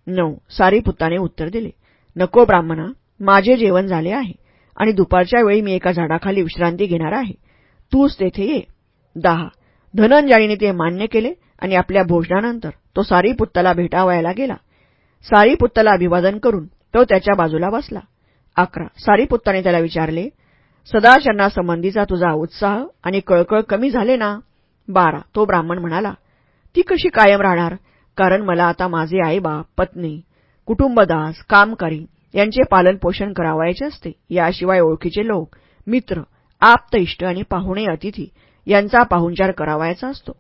नऊ सारीपुताने उत्तर दिले नको ब्राह्मणा माझे जेवण झाले आहे आणि दुपारच्या वेळी मी एका झाडाखाली विश्रांती घेणार आहे. तूच तेथे ये. दहा धनंजाळीने ते मान्य केले आणि आपल्या भोजनानंतर तो सारीपुत्ताला भेटावयाला गेला. सारीपुत्ताला अभिवादन करून तो त्याच्या बाजूला बसला. अकरा सारीपुत्ताने त्याला विचारले सदाचरणासंबंधीचा तुझा उत्साह आणि कळकळ कमी झाले ना? बारा तो ब्राह्मण म्हणाला ती कशी कायम राहणार? कारण मला आता माझे आईबाप पत्नी कुटुंबदास कामकारी यांचे पालनपोषण करावायचे असते. याशिवाय ओळखीचे लोक मित्र आप्त इष्ट आणि पाहुणे अतिथी यांचा पाहुणचार करावायचा असतो.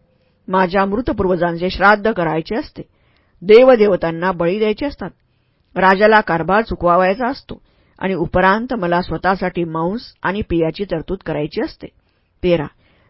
माझ्या मृत पूर्वजांचे श्राद्ध करायचे असते. देवदेवतांना बळी द्यायचे असतात. राजाला कारभार चुकवावायचा असतो. आणि उपरांत मला स्वतःसाठी मांस आणि पियाची तरतूद करायची असते. तेरा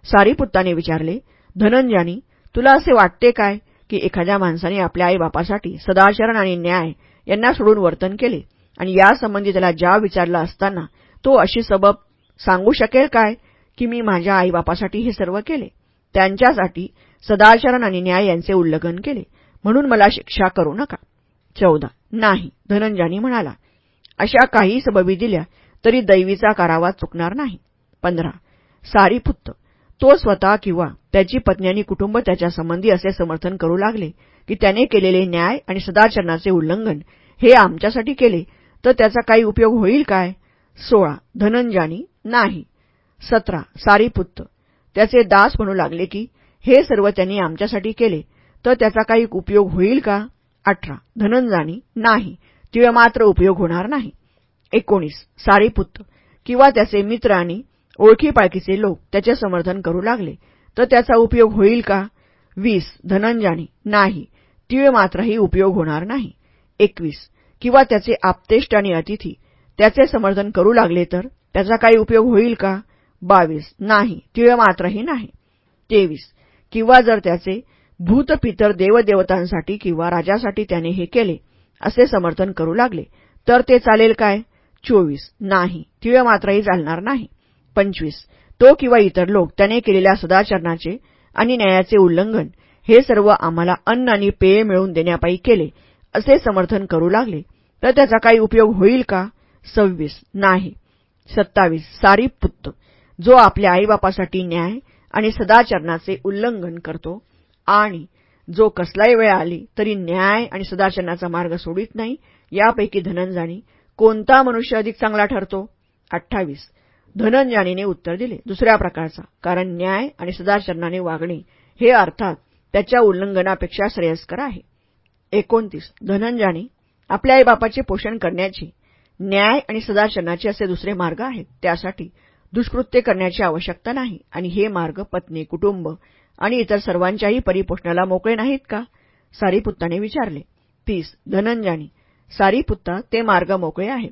सारीपुत्ताने विचारले धनंजानी तुला असे वाटते काय की एखाद्या माणसाने आपल्या आईबापासाठी सदाचरण आणि न्याय यांना सोडून वर्तन केले आणि यासंबंधी त्याला ज्या विचारला असताना तो अशी सबब सांगू शकेल काय की मी माझ्या आईबापासाठी हे सर्व केले? त्यांच्यासाठी सदाचरण आणि न्याय यांचे उल्लंघन केले म्हणून मला शिक्षा करू नका. चौदा नाही धनंजानी म्हणाला. अशा काही सबबी दिल्या तरी दैवीचा कारावा चुकणार नाही. पंधरा. सारीपुत्त तो स्वतः किंवा त्याची पत्नी आणि कुटुंब त्याच्या संबंधी असे समर्थन करू लागले की त्याने केलेले न्याय आणि सदाचरणाचे उल्लंघन हे आमच्यासाठी केले तर त्याचा काही उपयोग होईल काय? सोळा. धनंजानी नाही. सतरा. सारीपुत्त त्याचे दास म्हणू लागले की हे सर्व त्यांनी आमच्यासाठी केले तर त्याचा काही उपयोग होईल का? अठरा. धनंजानी नाही. तिळे मात्र उपयोग होणार नाही. एकोणीस. सारीपुत्त किंवा त्याचे मित्र आणि ओळखीपाळखीचे लोक त्याचे समर्थन करू लागले. तर त्याचा उपयोग होईल का? वीस. धनंजानी नाही. तिळ मात्रही उपयोग होणार नाही. एकवीस. किंवा त्याचे आपतेष्ट आणि अतिथी त्याचे समर्थन करू लागले तर त्याचा काही उपयोग होईल का? बावीस. नाही. तिळ मात्रही नाही. तेवीस. किंवा जर त्याचे भूतपितर देवदेवतांसाठी किंवा राजासाठी त्याने हे केले असे समर्थन करू लागले. तर ते चालेल काय? चोवीस. नाही. तिळ मात्रही चालणार नाही. पंचवीस. तो किंवा इतर लोक त्याने केलेल्या सदाचरणाचे आणि न्यायाचे उल्लंघन हे सर्व आम्हाला अन्न आणि पेय मिळवून देण्यापायी केले असे समर्थन करू लागले. तर त्याचा काही उपयोग होईल का? सव्वीस. नाही. सत्तावीस. सारी पुत्त. जो आपल्या आईबापासाठी न्याय आणि सदाचरणाचे उल्लंघन करतो आणि जो कसलाही वेळ आली तरी न्याय आणि सदाचरणाचा मार्ग सोडित नाही. यापैकी धनंजानी कोणता मनुष्य अधिक चांगला ठरतो? अठ्ठावीस. धनंजानीने उत्तर दिले. दुसऱ्या प्रकारचा. कारण न्याय आणि सदाचरणाने वागणे हे अर्थात त्याच्या उल्लंघनापेक्षा श्रेयस्कर आहे. एकोणतीस. धनंजानी आपल्या आईबापाचे पोषण करण्याचे न्याय आणि सदाचरणाचे असे दुसरे मार्ग आहेत. त्यासाठी दुष्कृत्य करण्याची आवश्यकता नाही आणि हे मार्ग पत्नी कुटुंब आणि इतर सर्वांच्याही परिपोषणाला मोकळे नाहीत का? सारीपुत्ताने विचारले. तीस. धनंजानी सारीपुत्ता ते मार्ग मोकळे आहे.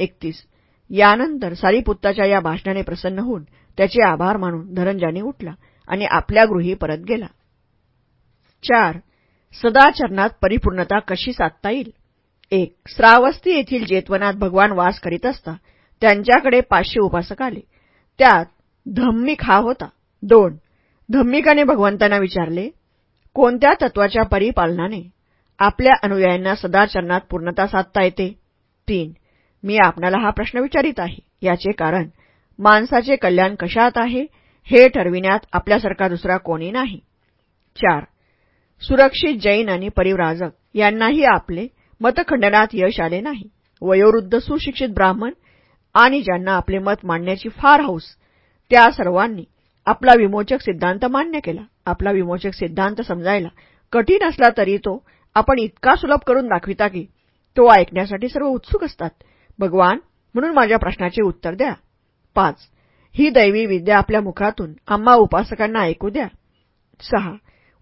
एकतीस. यानंतर सारीपुत्ताच्या या भाषणाने प्रसन्न होऊन त्याचे आभार मानून धनंजानी उठला आणि आपल्या गृही परत गेला. चार. सदाचरणात परिपूर्णता कशी साधता येईल? एक. श्रावस्ती येथील जेतवनात भगवान वास करीत असता त्यांच्याकडे पाचशे उपासक आले. त्यात धम्मिक हा होता. दोन. धम्मिकाने भगवंतांना विचारले कोणत्या तत्वाच्या परिपालनाने आपल्या अनुयायांना सदाचरणात पूर्णता साधता येते? तीन मी आपणाला हा प्रश्न विचारित आहे. याचे कारण माणसाचे कल्याण कशात आहे हे ठरविण्यात आपल्यासारखा दुसरा कोणी नाही. चार सुरक्षित जैन आणि परिव्राजक यांनाही आपले मतखंडनात यश आले नाही. वयोवृद्ध सुशिक्षित ब्राह्मण आणि ज्यांना आपले मत मांडण्याची फार हौस त्या सर्वांनी आपला विमोचक सिद्धांत मान्य केला. आपला विमोचक सिद्धांत समजायला कठीण असला तरी तो आपण इतका सुलभ करून दाखविता की तो ऐकण्यासाठी सर्व उत्सुक असतात. भगवान म्हणून माझ्या प्रश्नाचे उत्तर द्या. पाच. ही दैवी विद्या आपल्या मुखातून आम्हा उपासकांना ऐकू द्या. सहा.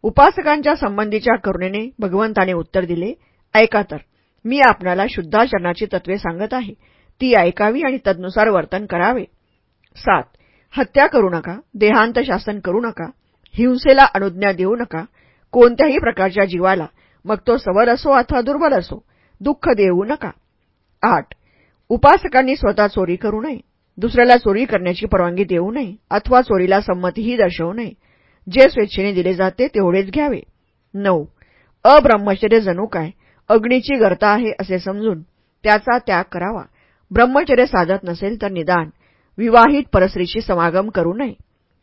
उपासकांच्या संबंधीच्या करुणेने भगवंताने उत्तर दिले ऐका तर मी आपणाला शुद्धाचरणाची तत्वे सांगत आहे. ती ऐकावी आणि तदनुसार वर्तन करावे. सात. हत्या करू नका देहांत शासन करू नका हिंसेला अनुज्ञा देऊ नका कोणत्याही प्रकारच्या जीवाला मग तो सबल असो अथवा दुर्बल असो दुःख देऊ नका. आठ उपासकांनी स्वतः चोरी करू नये दुसऱ्याला चोरी करण्याची परवानगी देऊ नये अथवा चोरीला संमतीही दर्शवू नये. जे स्वेच्छेने दिले जाते तेवढेच घ्यावे. नऊ अब्रह्मचर्य जणू काय? अग्नीची गर्ता आहे असे समजून त्याचा त्याग करावा. ब्रह्मचर्य साधत नसेल तर निदान. विवाहित परस्त्रीशी समागम करू नये.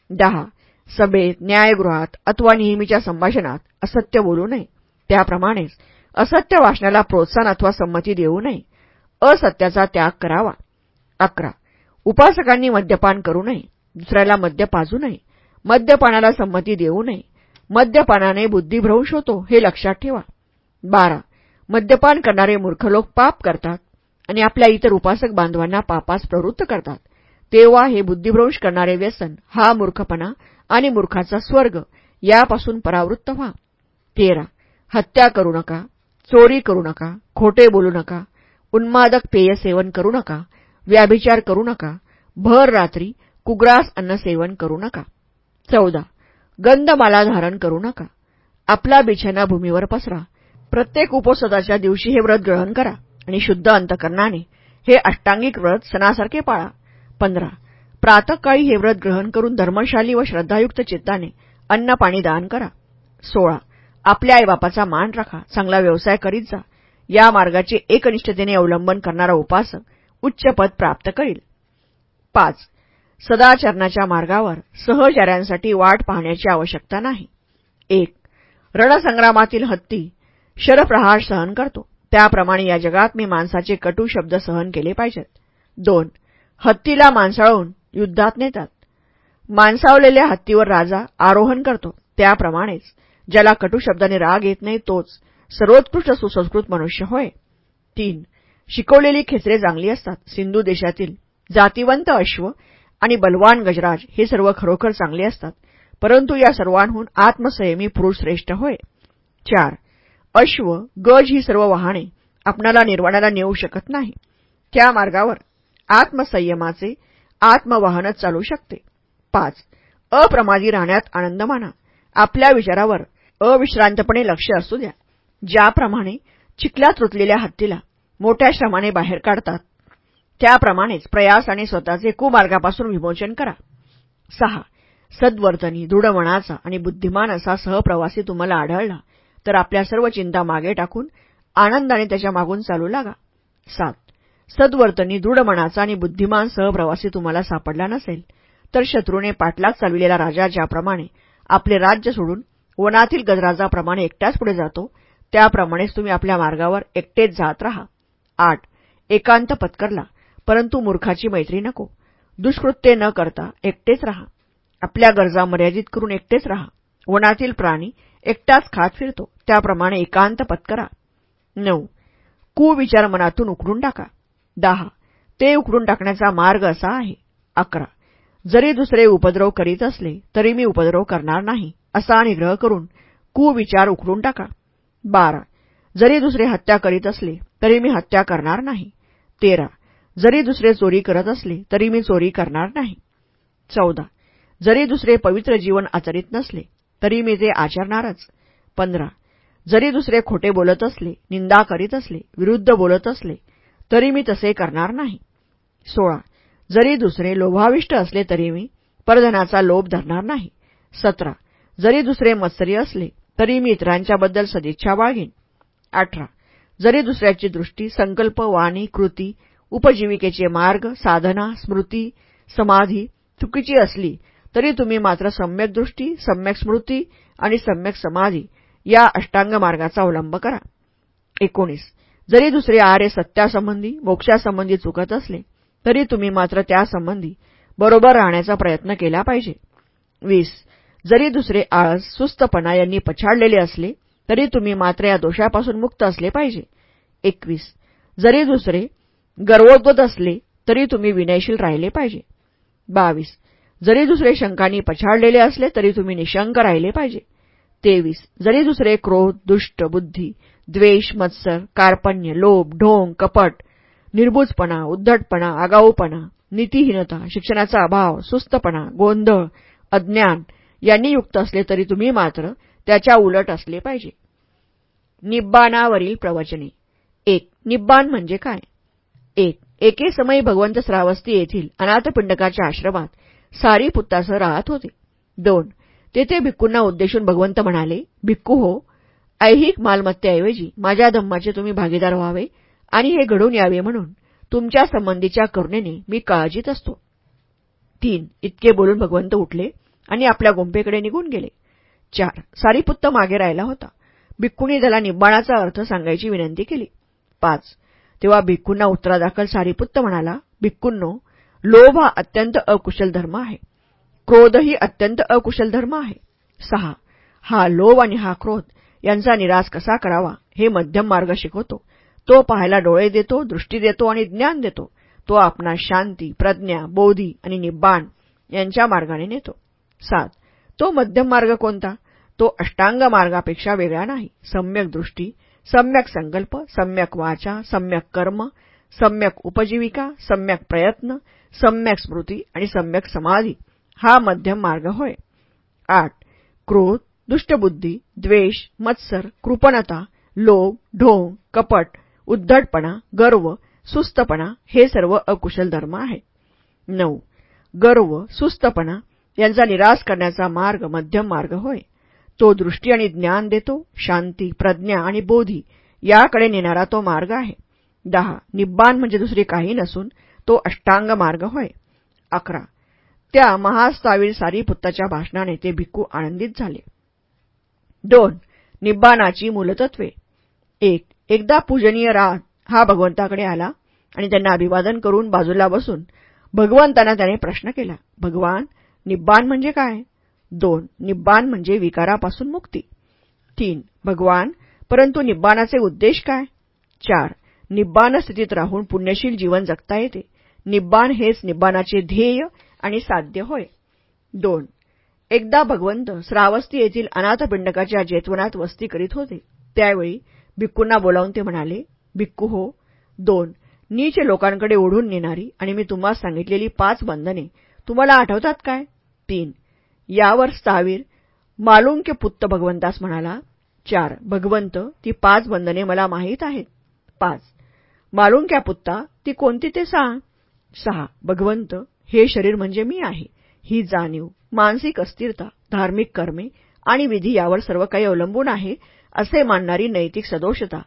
दहा. सभेत न्यायगृहात अथवा नेहमीच्या संभाषणात असत्य बोलू नये. त्याप्रमाणेच असत्य वाचनाला प्रोत्साहन अथवा संमती देऊ नये. असत्याचा त्याग करावा. अकरा. उपासकांनी मद्यपान करू नये. दुसऱ्याला मद्य पाजू नये. मद्यपानाला संमती देऊ नये. मद्यपानाने बुद्धिभ्रंश होतो हे लक्षात ठेवा. बारा. मद्यपान करणारे मूर्ख लोक पाप करतात आणि आपल्या इतर उपासक बांधवांना पापास प्रवृत्त करतात. तेव्हा हे बुद्धिभ्रंश करणारे व्यसन हा मूर्खपणा आणि मूर्खाचा स्वर्ग यापासून परावृत्त व्हा. तेरा. हत्या करू नका चोरी करू नका खोटे बोलू नका उन्मादक पेय सेवन करू नका व्याभिचार करू नका भर रात्री कुग्रास अन्न सेवन करू नका. चौदा. गंधमाला धारण करू नका. आपला बिछाना भूमीवर पसरा. प्रत्येक उपोषदाच्या दिवशी हे व्रत ग्रहण करा आणि शुद्ध अंतकरणाने हे अष्टांगिक व्रत सणासारखे पाळा. पंधरा. प्रातकाळी हे व्रत ग्रहण करून धर्मशाली व श्रद्धायुक्त चित्ताने अन्न पाणी दान करा. सोळा. आपल्या आईबापाचा मान राखा. चांगला व्यवसाय करीत जा. या मार्गाचे एकनिष्ठतेने अवलंबन करणारा उपासक उच्च पद प्राप्त करील. पाच. सदाचरणाच्या मार्गावर सहचार्यांसाठी वाट पाहण्याची आवश्यकता नाही. एक. रणसंग्रामातील हत्ती शरप्रहार सहन करतो. त्याप्रमाणे या जगात मी माणसाचे कटू शब्द सहन केले पाहिजेत. दोन. हत्तीला माणसाळून युद्धात नेतात. माणसावलेल्या हत्तीवर राजा आरोहण करतो. त्याप्रमाणेच ज्याला कटू शब्दाने राग येत नाही तोच सर्वोत्कृष्ट सुसंस्कृत मनुष्य होय. तीन शिकवलेली खेचरे चांगली असतात. सिंधू देशातील जातीवंत अश्व आणि बलवान गजराज हे सर्व खरोखर चांगले असतात. परंतु या सर्वांहून आत्मसंयमी पुरुष श्रेष्ठ होय. चार अश्व गज ही सर्व वाहने आपणाला निर्वाणाला नेऊ शकत नाही. त्या मार्गावर आत्मसंयमाचे आत्मवाहनच चालू शकते. पाच अप्रमादी राहण्यात आनंद माना. आपल्या विचारावर अविश्रांतपणे लक्ष असू द्या. ज्याप्रमाणे चिखलात रुतलेल्या हत्तीला मोठ्या श्रमाने बाहेर काढतात त्याप्रमाणेच प्रयास आणि स्वतःचे कुमार्गापासून विमोचन करा. सहा सद्वर्तनी दृढमनाचा आणि बुद्धिमान असा सहप्रवासी तुम्हाला आढळला तर आपल्या सर्व चिंता मागे टाकून आनंदाने त्याच्या मागून चालू लागा. सात सद्वर्तनी दृढमनाचा आणि बुद्धिमान सहप्रवासी तुम्हाला सापडला नसेल तर शत्रूने पाठलाग चालविलेला राजा ज्याप्रमाणे आपले राज्य सोडून वनातील गजराजाप्रमाणे एकट्याच पुढे जातो त्याप्रमाणेच तुम्ही आपल्या मार्गावर एकटेच जात राहा. आठ. एकांत पत्करला परंतु मूर्खाची मैत्री नको. दुष्कृत्ये न करता एकटेच राहा. आपल्या गरजा मर्यादित करून एकटेच राहा. वनातील प्राणी एकटाच खात फिरतो त्याप्रमाणे एकांत पत्करा. नऊ. कुविचार मनातून उकडून टाका. दहा. ते उकडून टाकण्याचा मार्ग असा आहे. अकरा. जरी दुसरे उपद्रव करीत असले तरी मी उपद्रव करणार नाही असा निग्रह करून कुविचार उकडून टाका. बारा. जरी दुसरे हत्या करीत असले तरी मी हत्या करणार नाही. तेरा. जरी दुसरे चोरी करत असले तरी मी चोरी करणार नाही. चौदा. जरी दुसरे पवित्र जीवन आचरित नसले तरी मी ते आचरणारच. पंधरा. जरी दुसरे खोटे बोलत असले निंदा करीत असले विरुद्ध बोलत असले तरी मी तसे करणार नाही. सोळा. जरी दुसरे लोभाविष्ट असले तरी मी परधनाचा लोभ धरणार नाही. सतरा. जरी दुसरे मत्सरी असले तरी मी इतरांच्याबद्दल सदिच्छा बाळगेन. अठरा. जरी दुसऱ्याची दृष्टी संकल्प वाणी कृती उपजीविकेचे मार्ग साधना स्मृती समाधी चुकीची असली तरी तुम्ही मात्र सम्यक दृष्टी सम्यक स्मृती आणि सम्यक समाधी या अष्टांग मार्गाचा अवलंब करा. एकोणीस. जरी दुसरे आर्य सत्यासंबंधी मोक्षासंबंधी चुकत असले तरी तुम्ही मात्र त्यासंबंधी बरोबर राहण्याचा प्रयत्न केला पाहिजे. वीस. जरी दुसरे आळस सुस्तपणा यांनी पछाडलेले असले तरी तुम्ही मात्र या दोषापासून मुक्त असले पाहिजे. एकवीस. जरी दुसरे गर्वोद्वत असले तरी तुम्ही विनयशील राहिले पाहिजे. बावीस. जरी दुसरे शंकांनी पछाडलेले असले तरी तुम्ही निशंक राहिले पाहिजे. तेवीस. जरी दुसरे क्रोध दुष्ट बुद्धी द्वेष मत्सर कार्पण्य लोभ ढोंग कपट निर्बुजपणा उद्धटपणा आगाऊपणा नीतीहीनता शिक्षणाचा अभाव सुस्तपणा गोंधळ अज्ञान यांनी युक्त असले तरी तुम्ही मात्र त्याच्या उलट असले पाहिजे. निब्बाणावरील प्रवचने. एक निब्बाण म्हणजे काय? एक एके समयी भगवंत श्रावस्ती येथील अनाथपिंडकाच्या आश्रमात सारी पुत्तासह राहत होते. दोन तेथे भिक्कूंना उद्देशून भगवंत म्हणाले भिक्कू हो ऐहिक मालमत्तेऐवजी माझ्या धम्माचे तुम्ही भागीदार व्हावे आणि हे घडून यावे म्हणून तुमच्या संबंधीच्या करुणेने मी काळजीत असतो. तीन इतके बोलून भगवंत उठले आणि आपल्या गोंपेकडे निघून गेले. चार सारीपुत्त मागे राहिला होता. भिक्खुनी त्याला निब्बाणाचा अर्थ सांगायची विनंती केली. पाच तेव्हा भिक्कूंना उत्तरादाखल सारीपुत्त म्हणाला भिक्खूंनो लोभ हा अत्यंत अकुशल धर्म आहे. क्रोधही अत्यंत अकुशल धर्म आहे. सहा हा लोभ आणि हा क्रोध यांचा निराश कसा करावा? हे मध्यम मार्ग शिकवतो. तो पाहायला डोळे देतो दृष्टी देतो आणि ज्ञान देतो. तो आपणा शांती प्रज्ञा बोधी आणि निब्बाण यांच्या मार्गाने नेतो. सात. तो मध्यम मार्ग कोणता? तो अष्टांग मार्गापेक्षा वेगळा नाही. सम्यक दृष्टी सम्यक संकल्प सम्यक वाचा सम्यक कर्म सम्यक उपजीविका सम्यक प्रयत्न सम्यक स्मृती आणि सम्यक समाधी. हा मध्यम मार्ग होय. आठ. क्रोध दुष्टबुद्धी द्वेष मत्सर कृपणता लोभ ढोंग कपट उद्धटपणा गर्व सुस्तपणा हे सर्व अकुशल धर्म आहेत. नऊ. गर्व सुस्तपणा यांचा निराश करण्याचा मार्ग मध्यम मार्ग होय. तो दृष्टी आणि ज्ञान देतो शांती प्रज्ञा आणि बोधी याकडे नेणारा तो मार्ग आहे. दहा. निब्बान म्हणजे दुसरी काही नसून तो अष्टांग मार्ग होय. अकरा. त्या महास्तावीर सारीपुत्ताच्या भाषणाने ते भिक्खू आनंदित झाले. दोन निब्बाणाची मूलतत्वे. एक एकदा पूजनीय रात हा भगवंताकडे आला आणि त्यांना अभिवादन करून बाजूला बसून भगवंतांना त्याने प्रश्न केला भगवान निब्बाण म्हणजे काय? दोन निब्बाण म्हणजे विकारापासून मुक्ती. तीन भगवान परंतु निब्बाणाचे उद्देश काय? चार निब्बाण स्थितीत राहून पुण्यशील जीवन जगता येते. निब्बाण हेच निब्बाणाचे ध्येय आणि साध्य होय. दोन एकदा भगवंत श्रावस्ती येथील अनाथपिंडकाच्या जेतवनात वस्ती करीत होते. त्यावेळी भिक्कूंना बोलावून ते म्हणाले भिक्कू हो दोन नीच लोकांकडे ओढून नेणारी आणि मी तुम्हाला सांगितलेली पाच बंधने तुम्हाला आठवतात काय? तीन यावर स्थावीर मालुंक्य पुत्त भगवंतास म्हणाला चार भगवंत ती पाच बंधने मला माहीत आहेत. पाच मालुंक्या पुत्ता ती कोणती ते सांग सहा भगवंत हे शरीर म्हणजे मी आहे. ही जाणीव मानसिक अस्थिरता धार्मिक कर्मे आणि विधी यावर सर्व काही अवलंबून आहे असे मानणारी नैतिक सदोषता.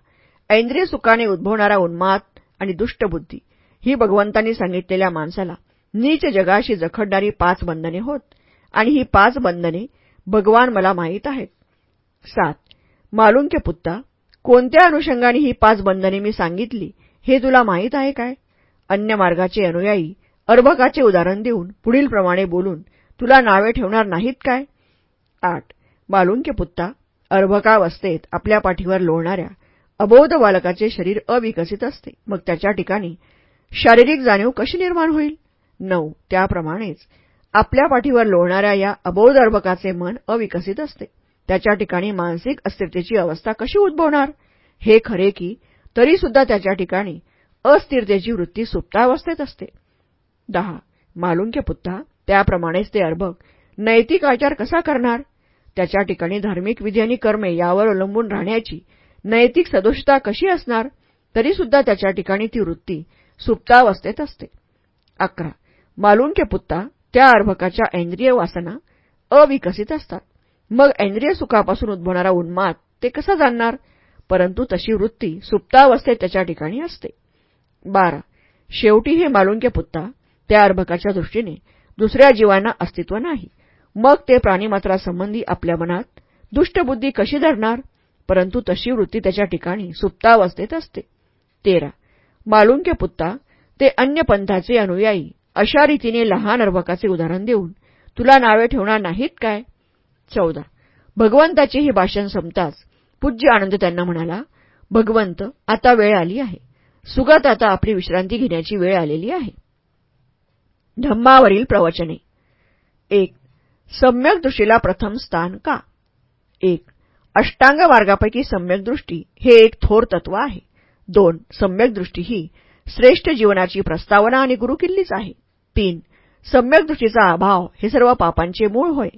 ऐंद्रिय सुखाने उद्भवणारा उन्माद आणि दुष्टबुद्धी ही भगवंतांनी सांगितलेल्या माणसाला नीच जगाशी जखडणारी पाच बंधने होत आणि ही पाच बंधने भगवान मला माहीत आहेत. सात. मालुंक्य पुत्ता कोणत्या अनुषंगाने ही पाच बंधने मी सांगितली हे तुला माहीत आहे काय? अन्य मार्गाचे अनुयायी अर्भकाचे उदाहरण देऊन पुढीलप्रमाणे बोलून तुला नावे ठेवणार नाहीत काय? आठ. बालुंके पुत्ता अर्भकावस्थेत आपल्या पाठीवर लोळणाऱ्या अबोध बालकाचे शरीर अविकसित असते. मग त्याच्या ठिकाणी शारीरिक जाणीव कशी निर्माण होईल? नऊ. त्याप्रमाणेच आपल्या पाठीवर लोळणाऱ्या या अबोध अर्भकाचे मन अविकसित असते. त्याच्या ठिकाणी मानसिक अस्थिरतेची अवस्था कशी उद्भवणार? हे खरे की तरीसुद्धा त्याच्या ठिकाणी अस्थिरतेची वृत्ती सुप्तावस्थेत असते. दहा. मालुंक्य पुत्ता त्याप्रमाणेच ते अर्भक. नैतिक आचार कसा करणार? त्याच्या ठिकाणी धार्मिक विधी आणि कर्मे यावर अवलंबून राहण्याची नैतिक सदोषता कशी असणार? तरीसुद्धा त्याच्या ठिकाणी ती वृत्ती सुप्तावस्थेत असते. अकरा. मालुंक्य पुत्ता त्या अर्भकाच्या ऐंद्रिय वासना अविकसित असतात. मग ऐंद्रिय सुखापासून उद्भवणारा उन्माद ते कसा जाणणार? परंतु तशी वृत्ती सुप्तावस्थेत त्याच्या ठिकाणी असते. बारा. शेवटी हे मालुंक्य पुत्ता त्या अर्भकाच्या दृष्टीने दुसऱ्या जीवांना अस्तित्व नाही. मग ते प्राणीमात्रासंबंधी आपल्या मनात दुष्टबुद्धी कशी धरणार? परंतु तशी वृत्ती त्याच्या ठिकाणी सुप्तावस्थेत असते. तेरा. मालुंक्य पुत्ता ते अन्य पंथाचे अनुयायी अशा रीतीने लहान अर्भकाचे उदाहरण देऊन तुला नावे ठेवणार नाहीत काय? चौदा. भगवंताचे हे भाषण संपताच पूज्य आनंद त्यांना म्हणाला भगवंत आता वेळ आली आहे. सुगत आता आपली विश्रांती घेण्याची वेळ आलेली आहे. धम्मावरील प्रवचने. एक सम्यक दृष्टीला प्रथम स्थान का? एक अष्टांग मार्गापैकी सम्यक दृष्टी हे एक थोर तत्व आहे. दोन सम्यक दृष्टी ही श्रेष्ठ जीवनाची प्रस्तावना आणि गुरुकिल्लीच आहे. तीन सम्यक दृष्टीचा अभाव हे सर्व पापांचे मूळ होय.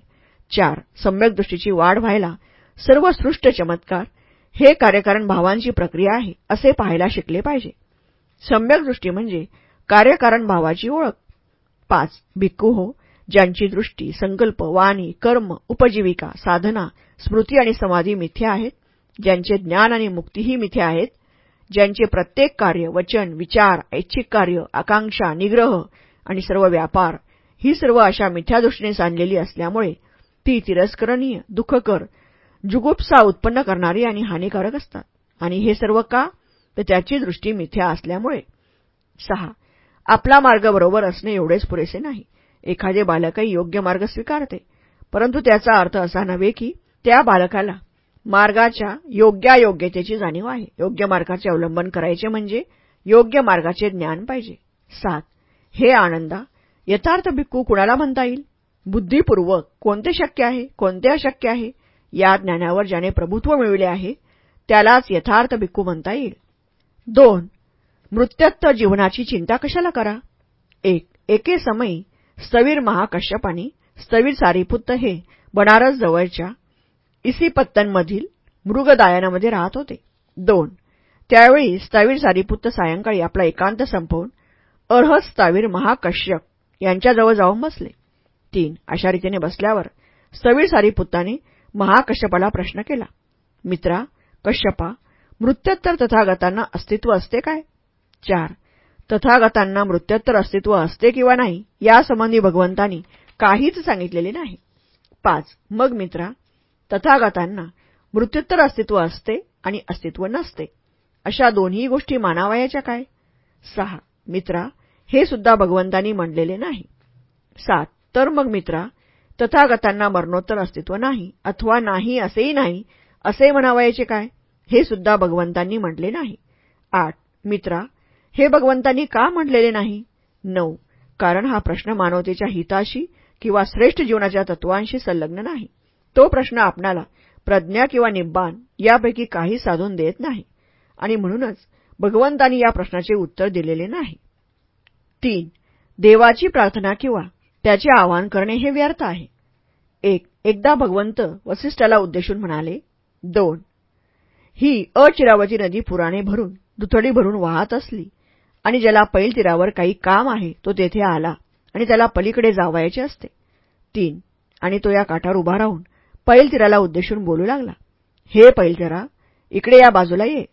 चार सम्यक दृष्टीची वाढ व्हायला सर्व सृष्ट चमत्कार हे कार्यकारण भावांची प्रक्रिया आहे असे पाहायला शिकले पाहिजे. सम्यक दृष्टी म्हणजे कार्यकारण भावाची ओळख. पाच भिक्खू हो ज्यांची दृष्टी संकल्प वाणी कर्म उपजीविका साधना स्मृती आणि समाधी मिथ्या आहेत ज्यांचे ज्ञान आणि मुक्तीही मिथ्या आहेत ज्यांचे प्रत्येक कार्य वचन विचार ऐच्छिक कार्य आकांक्षा निग्रह आणि सर्व व्यापार ही सर्व अशा मिथ्या दृष्टीने सांधलेली असल्यामुळे ती तिरस्करणीय दुःखकर जुगुप्सा उत्पन्न करणारी आणि हानिकारक असतात. आणि हे सर्व का? तर त्याची दृष्टी मिथ्या असल्यामुळे. सहा. आपला मार्ग बरोबर असणे एवढेच पुरेसे नाही. एखादे बालकही योग्य मार्ग स्वीकारते. परंतु त्याचा अर्थ असा नव्हे की त्या बालकाला मार्गाच्या योग्यायोग्यतेची जाणीव आहे. योग्य मार्गाचे अवलंबन करायचे म्हणजे योग्य मार्गाचे ज्ञान पाहिजे. सात. हे आनंदा यथार्थ भिक्खू कुणाला म्हणता येईल? बुद्धिपूर्वक कोणते शक्य आहे? कोणते अशक्य आहे? या ज्ञानावर ज्याने प्रभुत्व मिळविले आहे त्यालाच यथार्थ भिक्खू म्हणता येईल. दोन. मृत्यत्व जीवनाची चिंता कशाला करा? एक एके समयी स्थवीर महाकश्यपानी स्थवीर सारीपुत्त हे बनारस जवळच्या इसिपत्तनमधील मृगदायनामध्ये राहत होते. दोन त्यावेळी स्थवीर सारीपुत्त सायंकाळी आपला एकांत संपवून अर्हत स्थावीर महाकश्यप यांच्याजवळ जाऊन बसले. तीन अशा रीतीने बसल्यावर स्थवीर सारीपुत्ताने महाकश्यपाला प्रश्न केला. मित्रा कश्यपा मृत्योत्तर तथागतांना अस्तित्व असते काय? चार तथागतांना मृत्योत्तर अस्तित्व असते किंवा नाही यासंबंधी भगवंतांनी काहीच सांगितलेले नाही. पाच. मग मित्रा तथागतांना मृत्युत्तर अस्तित्व असते आणि अस्तित्व नसते. अशा दोन्ही गोष्टी मानावयाच्या काय? सहा. मित्रा हे सुद्धा भगवंतांनी म्हणलेले नाही. सात. तर मग मित्रा तथागतांना मरणोत्तर अस्तित्व नाही अथवा नाही असेही नाही असे म्हणावयाचे काय? हे सुद्धा भगवंतांनी म्हटले नाही. आठ. मित्रा हे भगवंतांनी का म्हटलेले नाही? नऊ. कारण हा प्रश्न मानवतेच्या हिताशी किंवा श्रेष्ठ जीवनाच्या तत्वांशी संलग्न नाही. तो प्रश्न आपणाला प्रज्ञा किंवा निब्बान यापैकी काही साधून देत नाही. आणि म्हणूनच भगवंतांनी या प्रश्नाचे उत्तर दिलेले नाही. तीन. देवाची प्रार्थना किंवा त्याचे आवाहन करणे हे व्यर्थ आहे. एक. एकदा भगवंत वसिष्ठाला उद्देशून म्हणाले दोन. ही अचिरावती नदी पुराणे भरून दुथडी भरून वाहत असली आणि ज्याला पैल तीरावर काही काम आहे तो तेथे आला आणि त्याला पलीकडे जावायचे असते. तीन. आणि तो या काठावर उभा राहून पैल तीराला उद्देशून बोलू लागला हे पैलतीरा इकडे या बाजूला ये.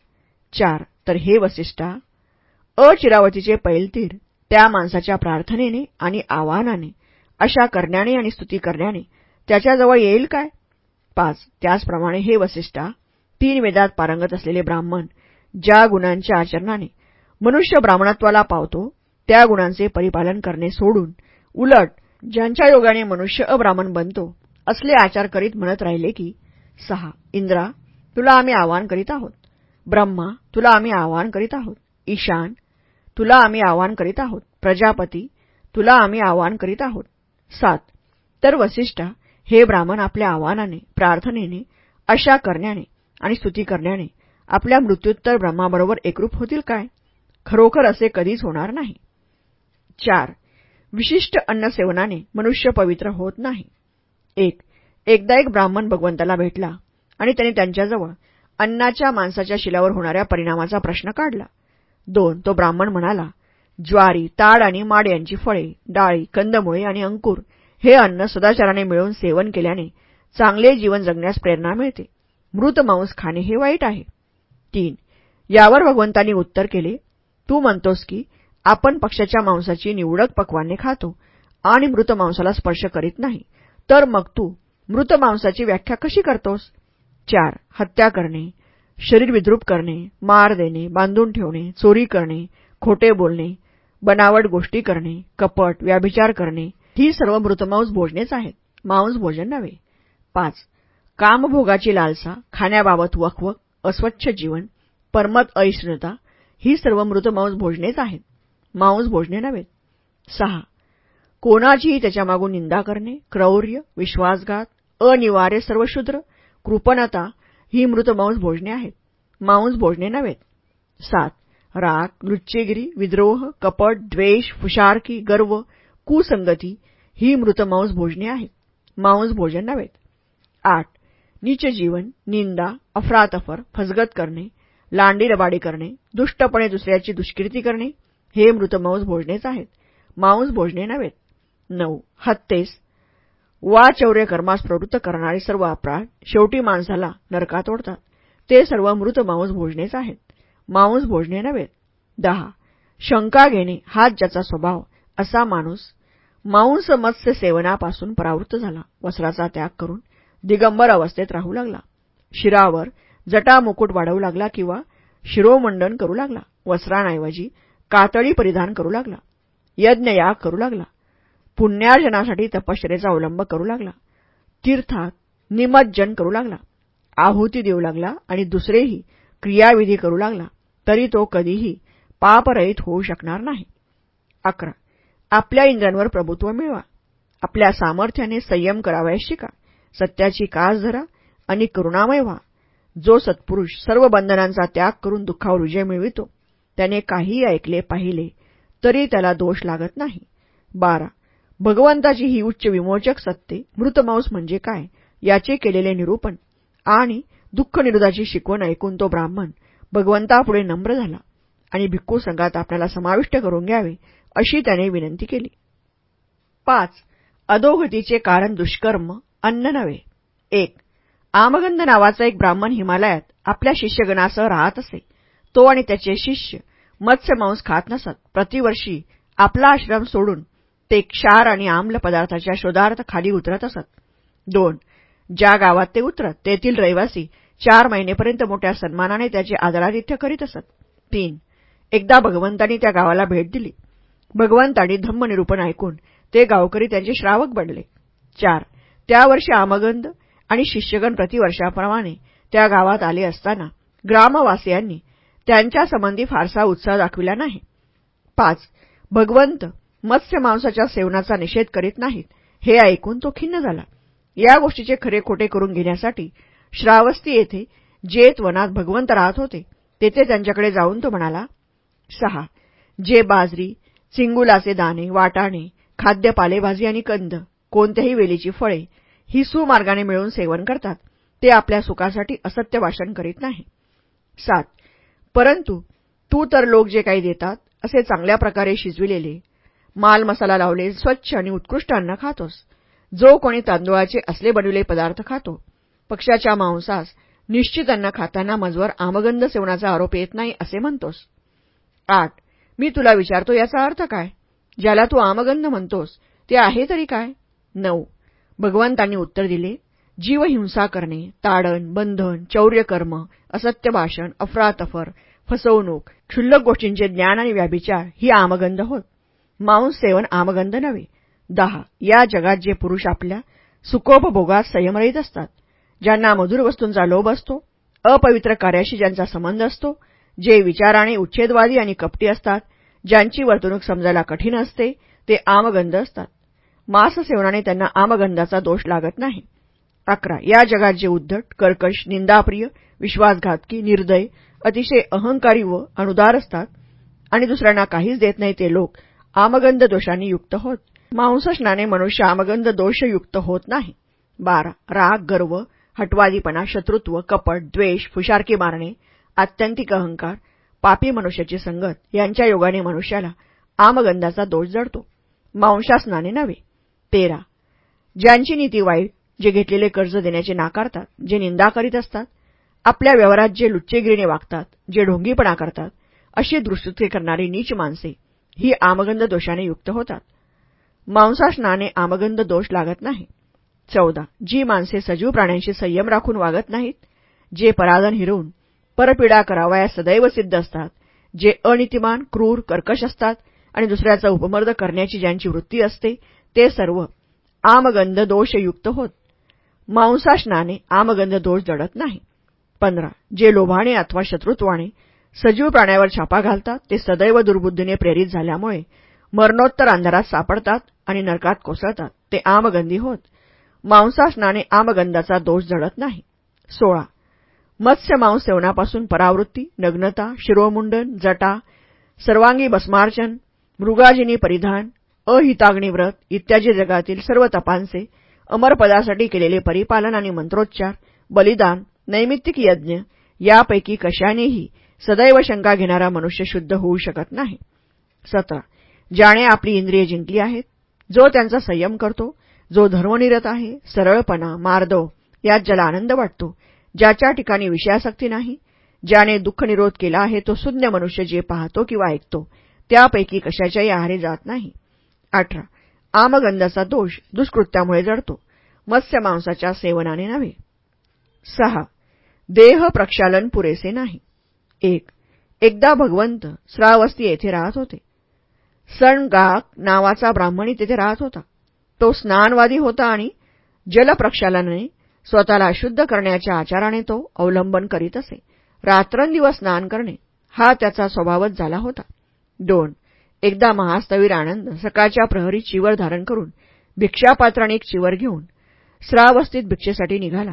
चार. तर हे वसिष्ठा अचिरावतीचे पैलतीर त्या माणसाच्या प्रार्थनेने आणि आवाहनाने अशा करण्याने आणि स्तुती करण्याने त्याच्याजवळ येईल काय? पाच. त्याचप्रमाणे हे वसिष्ठा तीन वेदात पारंगत असलेले ब्राह्मण ज्या गुणांच्या आचरणाने मनुष्य ब्राह्मणत्वाला पावतो त्या गुणांचे परिपालन करणे सोडून उलट ज्यांच्या योगाने मनुष्य अब्राह्मण बनतो असले आचार करीत म्हणत राहिले की सहा इंद्रा तुला आम्ही आवाहन करीत आहोत. ब्रह्मा तुला आम्ही आवाहन करीत आहोत. ईशान तुला आम्ही आवाहन करीत आहोत. प्रजापती तुला आम्ही आवाहन करीत आहोत. सात तर वसिष्ठा हे ब्राह्मण आपल्या आव्हानाने प्रार्थनेने अशा करण्याने आणि स्तुती करण्याने आपल्या मृत्युत्तर ब्रह्माबरोबर एकरूप होतील काय? खरोखर असे कधीच होणार नाही. चार विशिष्ट अन्नसेवनाने मनुष्य पवित्र होत नाही. एक एकदा एक ब्राह्मण भगवंताला भेटला आणि त्याने त्यांच्याजवळ अन्नाच्या माणसाच्या शिलावर होणाऱ्या परिणामाचा प्रश्न काढला. दोन तो ब्राह्मण म्हणाला ज्वारी ताड आणि माड यांची फळे डाळी कंदमुळे आणि अंकुर हे अन्न सदाचाराने मिळून सेवन केल्याने चांगले जीवन जगण्यास प्रेरणा मिळते. मृत मांस खाणे हे वाईट आहे. तीन यावर भगवंतांनी उत्तर केले तू म्हणतोस की आपण पक्षाच्या मांसाची निवडक पक्वाने खातो आणि मृत मांसाला स्पर्श करीत नाही तर मग तू मृत मांसाची व्याख्या कशी करतोस? चार हत्या करणे शरीर विद्रूप करणे मार देणे बांधून ठेवणे चोरी करणे खोटे बोलणे बनावट गोष्टी करणे कपट व्याभिचार करणे ही सर्व मृतमांस भोजनेच आहेत मांस भोजन नव्हे. पाच कामभोगाची लालसा खाण्याबाबत वखवक अस्वच्छ जीवन परमत अहिष्णुता ही सर्व मृत मांस भोजनेच आहेत. मांस भोजने नव्हेत सहा. कोणाचीही त्याच्यामागून निंदा करणे क्रौर्य विश्वासघात अनिवार्य सर्वशूद्र कृपणता ही मृत मांस भोजने आहेत. मांस भोजने नव्हेत सात. राग लुच्चेगिरी विद्रोह कपट द्वेष फुशारकी गर्व कुसंगती ही मृत मांस भोजने आहेत. मांस भोजन नव्हेत आठ. नीच जीवन निंदा अफरातफर फसगत करणे लांडी रबाडी करणे दुष्टपणे दुसऱ्याची दुष्कीर्ती करणे हे मृतमांस भोजनेच आहेत. मांस भोजने नव्हेत. नऊ. हत्तेस. वा चौर्य कर्मास प्रवृत्त करणारे सर्व अपराध शेवटी माणसाला नरकात ओढतात. ते सर्व मृत मांस भोजनेच आहेत. मांस भोजने नव्हेत. दहा. शंका घेणे हाच ज्याचा स्वभाव असा माणूस मांस मत्स्य सेवनापासून परावृत्त झाला. वस्त्राचा त्याग करून दिगंबर अवस्थेत राहू लागला. शिरावर जटा मुकुट वाढवू लागला किंवा शिरोमंडन करू लागला. वस्त्रांऐवजी कातळी परिधान करू लागला. यज्ञयाग करू लागला. पुण्यार्जनासाठी तपश्चरेचा अवलंब करू लागला. तीर्थात निमज्जन करू लागला. आहुती देऊ लागला आणि दुसरेही क्रियाविधी करू लागला तरी तो कधीही पापरहित होऊ शकणार नाही. अकरा. आपल्या इंद्रांवर प्रभुत्व मिळवा. आपल्या सामर्थ्याने संयम करावयास शिका. सत्याची कास धरा आणि करुणामय व्हा. जो सत्पुरुष सर्व बंधनांचा त्याग करून दुःखावर विजय मिळवितो त्याने काहीही ऐकले पाहिले तरी त्याला दोष लागत नाही. बारा. भगवंताची ही उच्च विमोचक सत्ते मृतमांस म्हणजे काय? याचे केलेले निरूपण आणि दुःखनिरोधाची शिकवण ऐकून तो ब्राह्मण भगवंतापुढे नम्र झाला आणि भिक्खू संघात आपल्याला समाविष्ट करून घ्यावे अशी त्याने विनंती केली. पाच. अधोगतीचे कारण दुष्कर्म अन्न नव्हे. एक. आमगंध नावाचा एक ब्राह्मण हिमालयात आपल्या शिष्यगणासह राहत असे. तो आणि त्याचे शिष्य मत्स्यमांस खात नसत. प्रतिवर्षी आपला आश्रम सोडून ते क्षार आणि आम्ल पदार्थाच्या शोधार्थ खाली उतरत असत. दोन ज्या गावात ते उतरत तेथील रहिवासी चार महिनेपर्यंत मोठ्या सन्मानाने त्याचे आदरातिथ्य करीत असत. तीन एकदा भगवंतांनी त्या गावाला भेट दिली. भगवंतांनी धम्मनिरूपण ऐकून ते गावकरी त्यांचे श्रावक बनले. चार त्या वर्षी आमगंध आणि शिष्यगण प्रतिवर्षाप्रमाणे त्या गावात आले असताना ग्रामवासियांनी त्यांच्या संबंधी फारसा उत्साह दाखविला नाही. पाच भगवंत मत्स्य मांसाच्या सेवनाचा निषेध करीत नाहीत हे ऐकून तो खिन्न झाला. या गोष्टीचे खरे खोटे करून घेण्यासाठी श्रावस्ती येथे जेत वनात भगवंत राहत होते. तेथे त्यांच्याकडे जाऊन तो म्हणाला सहा जे बाजरी चिंगुलाचे दाणे वाटाणे खाद्य पालेभाजी आणि कंद कोणत्याही वेलीची फळे ही सुमार्गाने मिळून सेवन करतात. ते आपल्या सुखासाठी असत्य भाषण करीत नाही. सात. परंतु तू तर लोक जे काही देतात असे चांगल्या प्रकारे शिजविलेले माल मसाला लावले स्वच्छ आणि उत्कृष्ट अन्न खातोस. जो कोणी तांदुळाचे असले बनविले पदार्थ खातो पक्षाच्या मांसास निश्चित अन्न खाताना मजवर आमगंध सेवनाचा आरोप येत नाही असे म्हणतोस. आठ. मी तुला विचारतो याचा अर्थ काय? ज्याला तू आमगंध म्हणतोस ते आहे तरी काय? नऊ. भगवंतांनी उत्तर दिले जीव हिंसा करणे ताडण बंधन चौर्यकर्म असत्य भाषण अफरातफर फसवणूक क्षुल्लक गोष्टींचे ज्ञान आणि व्याभिचार ही आमगंध होत. मांस सेवन आमगंध नव्हे. दहा या जगात जे पुरुष आपल्या सुखोपभोगात संयमरहित असतात ज्यांना मधुर वस्तूंचा लोभ असतो अपवित्र कार्याशी ज्यांचा संबंध असतो जे विचाराने उच्छेदवादी आणि कपटी असतात ज्यांची वर्तणूक समजायला कठीण असते ते आमगंध असतात. मांस सेवनाने त्यांना आमगंधाचा दोष लागत नाही. अकरा. या जगात जे उद्धट कर्कश निंदाप्रिय विश्वासघातकी निर्दय अतिशय अहंकारी व अनुदार असतात आणि दुसऱ्यांना काहीच देत नाही ते लोक आमगंध दोषांनी युक्त होत. मांसस्नाने मनुष्य आमगंध दोषयुक्त होत नाही. बारा. राग गर्व हटवादीपणा शत्रुत्व कपट द्वेष फुशारकी मारणे आत्यंतिक अहंकार पापी मनुष्याची संगत यांच्या योगाने मनुष्याला आमगंधाचा दोष जडतो. मांसास्नाने नव्हे. तेरा. ज्यांची नीती वाईट जे घेतलेले कर्ज देण्याचे नाकारतात जे निंदा करीत असतात आपल्या व्यवहारात जे लुच्चेगिरीने वागतात जे ढोंगीपणा करतात अशी दृष्टी करणारी नीच माणसे ही आमगंध दोषाने युक्त होतात. मांसाशनाने आमगंध दोष लागत नाही. चौदा. जी माणसे सजीव प्राण्यांशी संयम राखून वागत नाहीत जे पराधन हिरवून परपीडा करावया सदैव सिद्ध असतात जे अनितिमान क्रूर कर्कश असतात आणि दुसऱ्याचा उपमर्द करण्याची ज्यांची वृत्ती असते ते सर्व आमगंध दोषयुक्त होत. मांसाशनाने आमगंध दोष जडत नाही. पंधरा. जे लोभाने अथवा शत्रुत्वाने सजीव प्राण्यावर छापा घालतात ते सदैव दुर्बुद्धीने प्रेरित झाल्यामुळे मरणोत्तर अंधारात सापडतात आणि नरकात कोसळतात. ते आमगंधी होत. मांसाशनाने आमगंधाचा दोष जडत नाही. सोळा. मत्स्य मांस सेवनापासून परावृत्ती नग्नता शिरोमुंडन जटा सर्वांगी भस्मार्चन मृगाजिनी परिधान अहिताग्निव्रत इत्यादी जगातील सर्व तपांचे अमरपदासाठी केलेले परिपालन आणि मंत्रोच्चार बलिदान नैमित्तिक यज्ञ यापैकी कशानेही सदैव शंका घेणारा मनुष्य शुद्ध होऊ शकत नाही. सतरा. ज्याने आपली इंद्रिय जिंकली आहेत जो त्यांचा संयम करतो जो धर्मनिरत आहे सरळपणा मार्दव यात ज्याला आनंद वाटतो ज्याच्या ठिकाणी विषयासक्ती नाही ज्याने दुःखनिरोध केला आहे तो शून्य मनुष्य जे पाहतो किंवा ऐकतो त्यापैकी कशाच्याही आहारी जात नाही. अठरा. आमगंधाचा दोष दुष्कृत्यामुळे जडतो. मत्स्य मांसाच्या सेवनाने नव्हे. सहा. देह प्रक्षालन पुरेसे नाही. एक. एकदा भगवंत श्रावस्ती येथे राहत होते. सणगाक नावाचा ब्राह्मणी तेथे राहत होता. तो स्नानवादी होता आणि जलप्रक्षालनाने स्वतःला शुद्ध करण्याच्या आचाराने तो अवलंबन करीत असे. रात्रंदिवस स्नान करणे हा त्याचा स्वभावच झाला होता. दोन. एकदा महास्तवीर आनंद सकाळच्या प्रहरी चिवर धारण करून भिक्षापात्राने एक चिवर घेऊन श्रावस्तीत भिक्षेसाठी निघाला.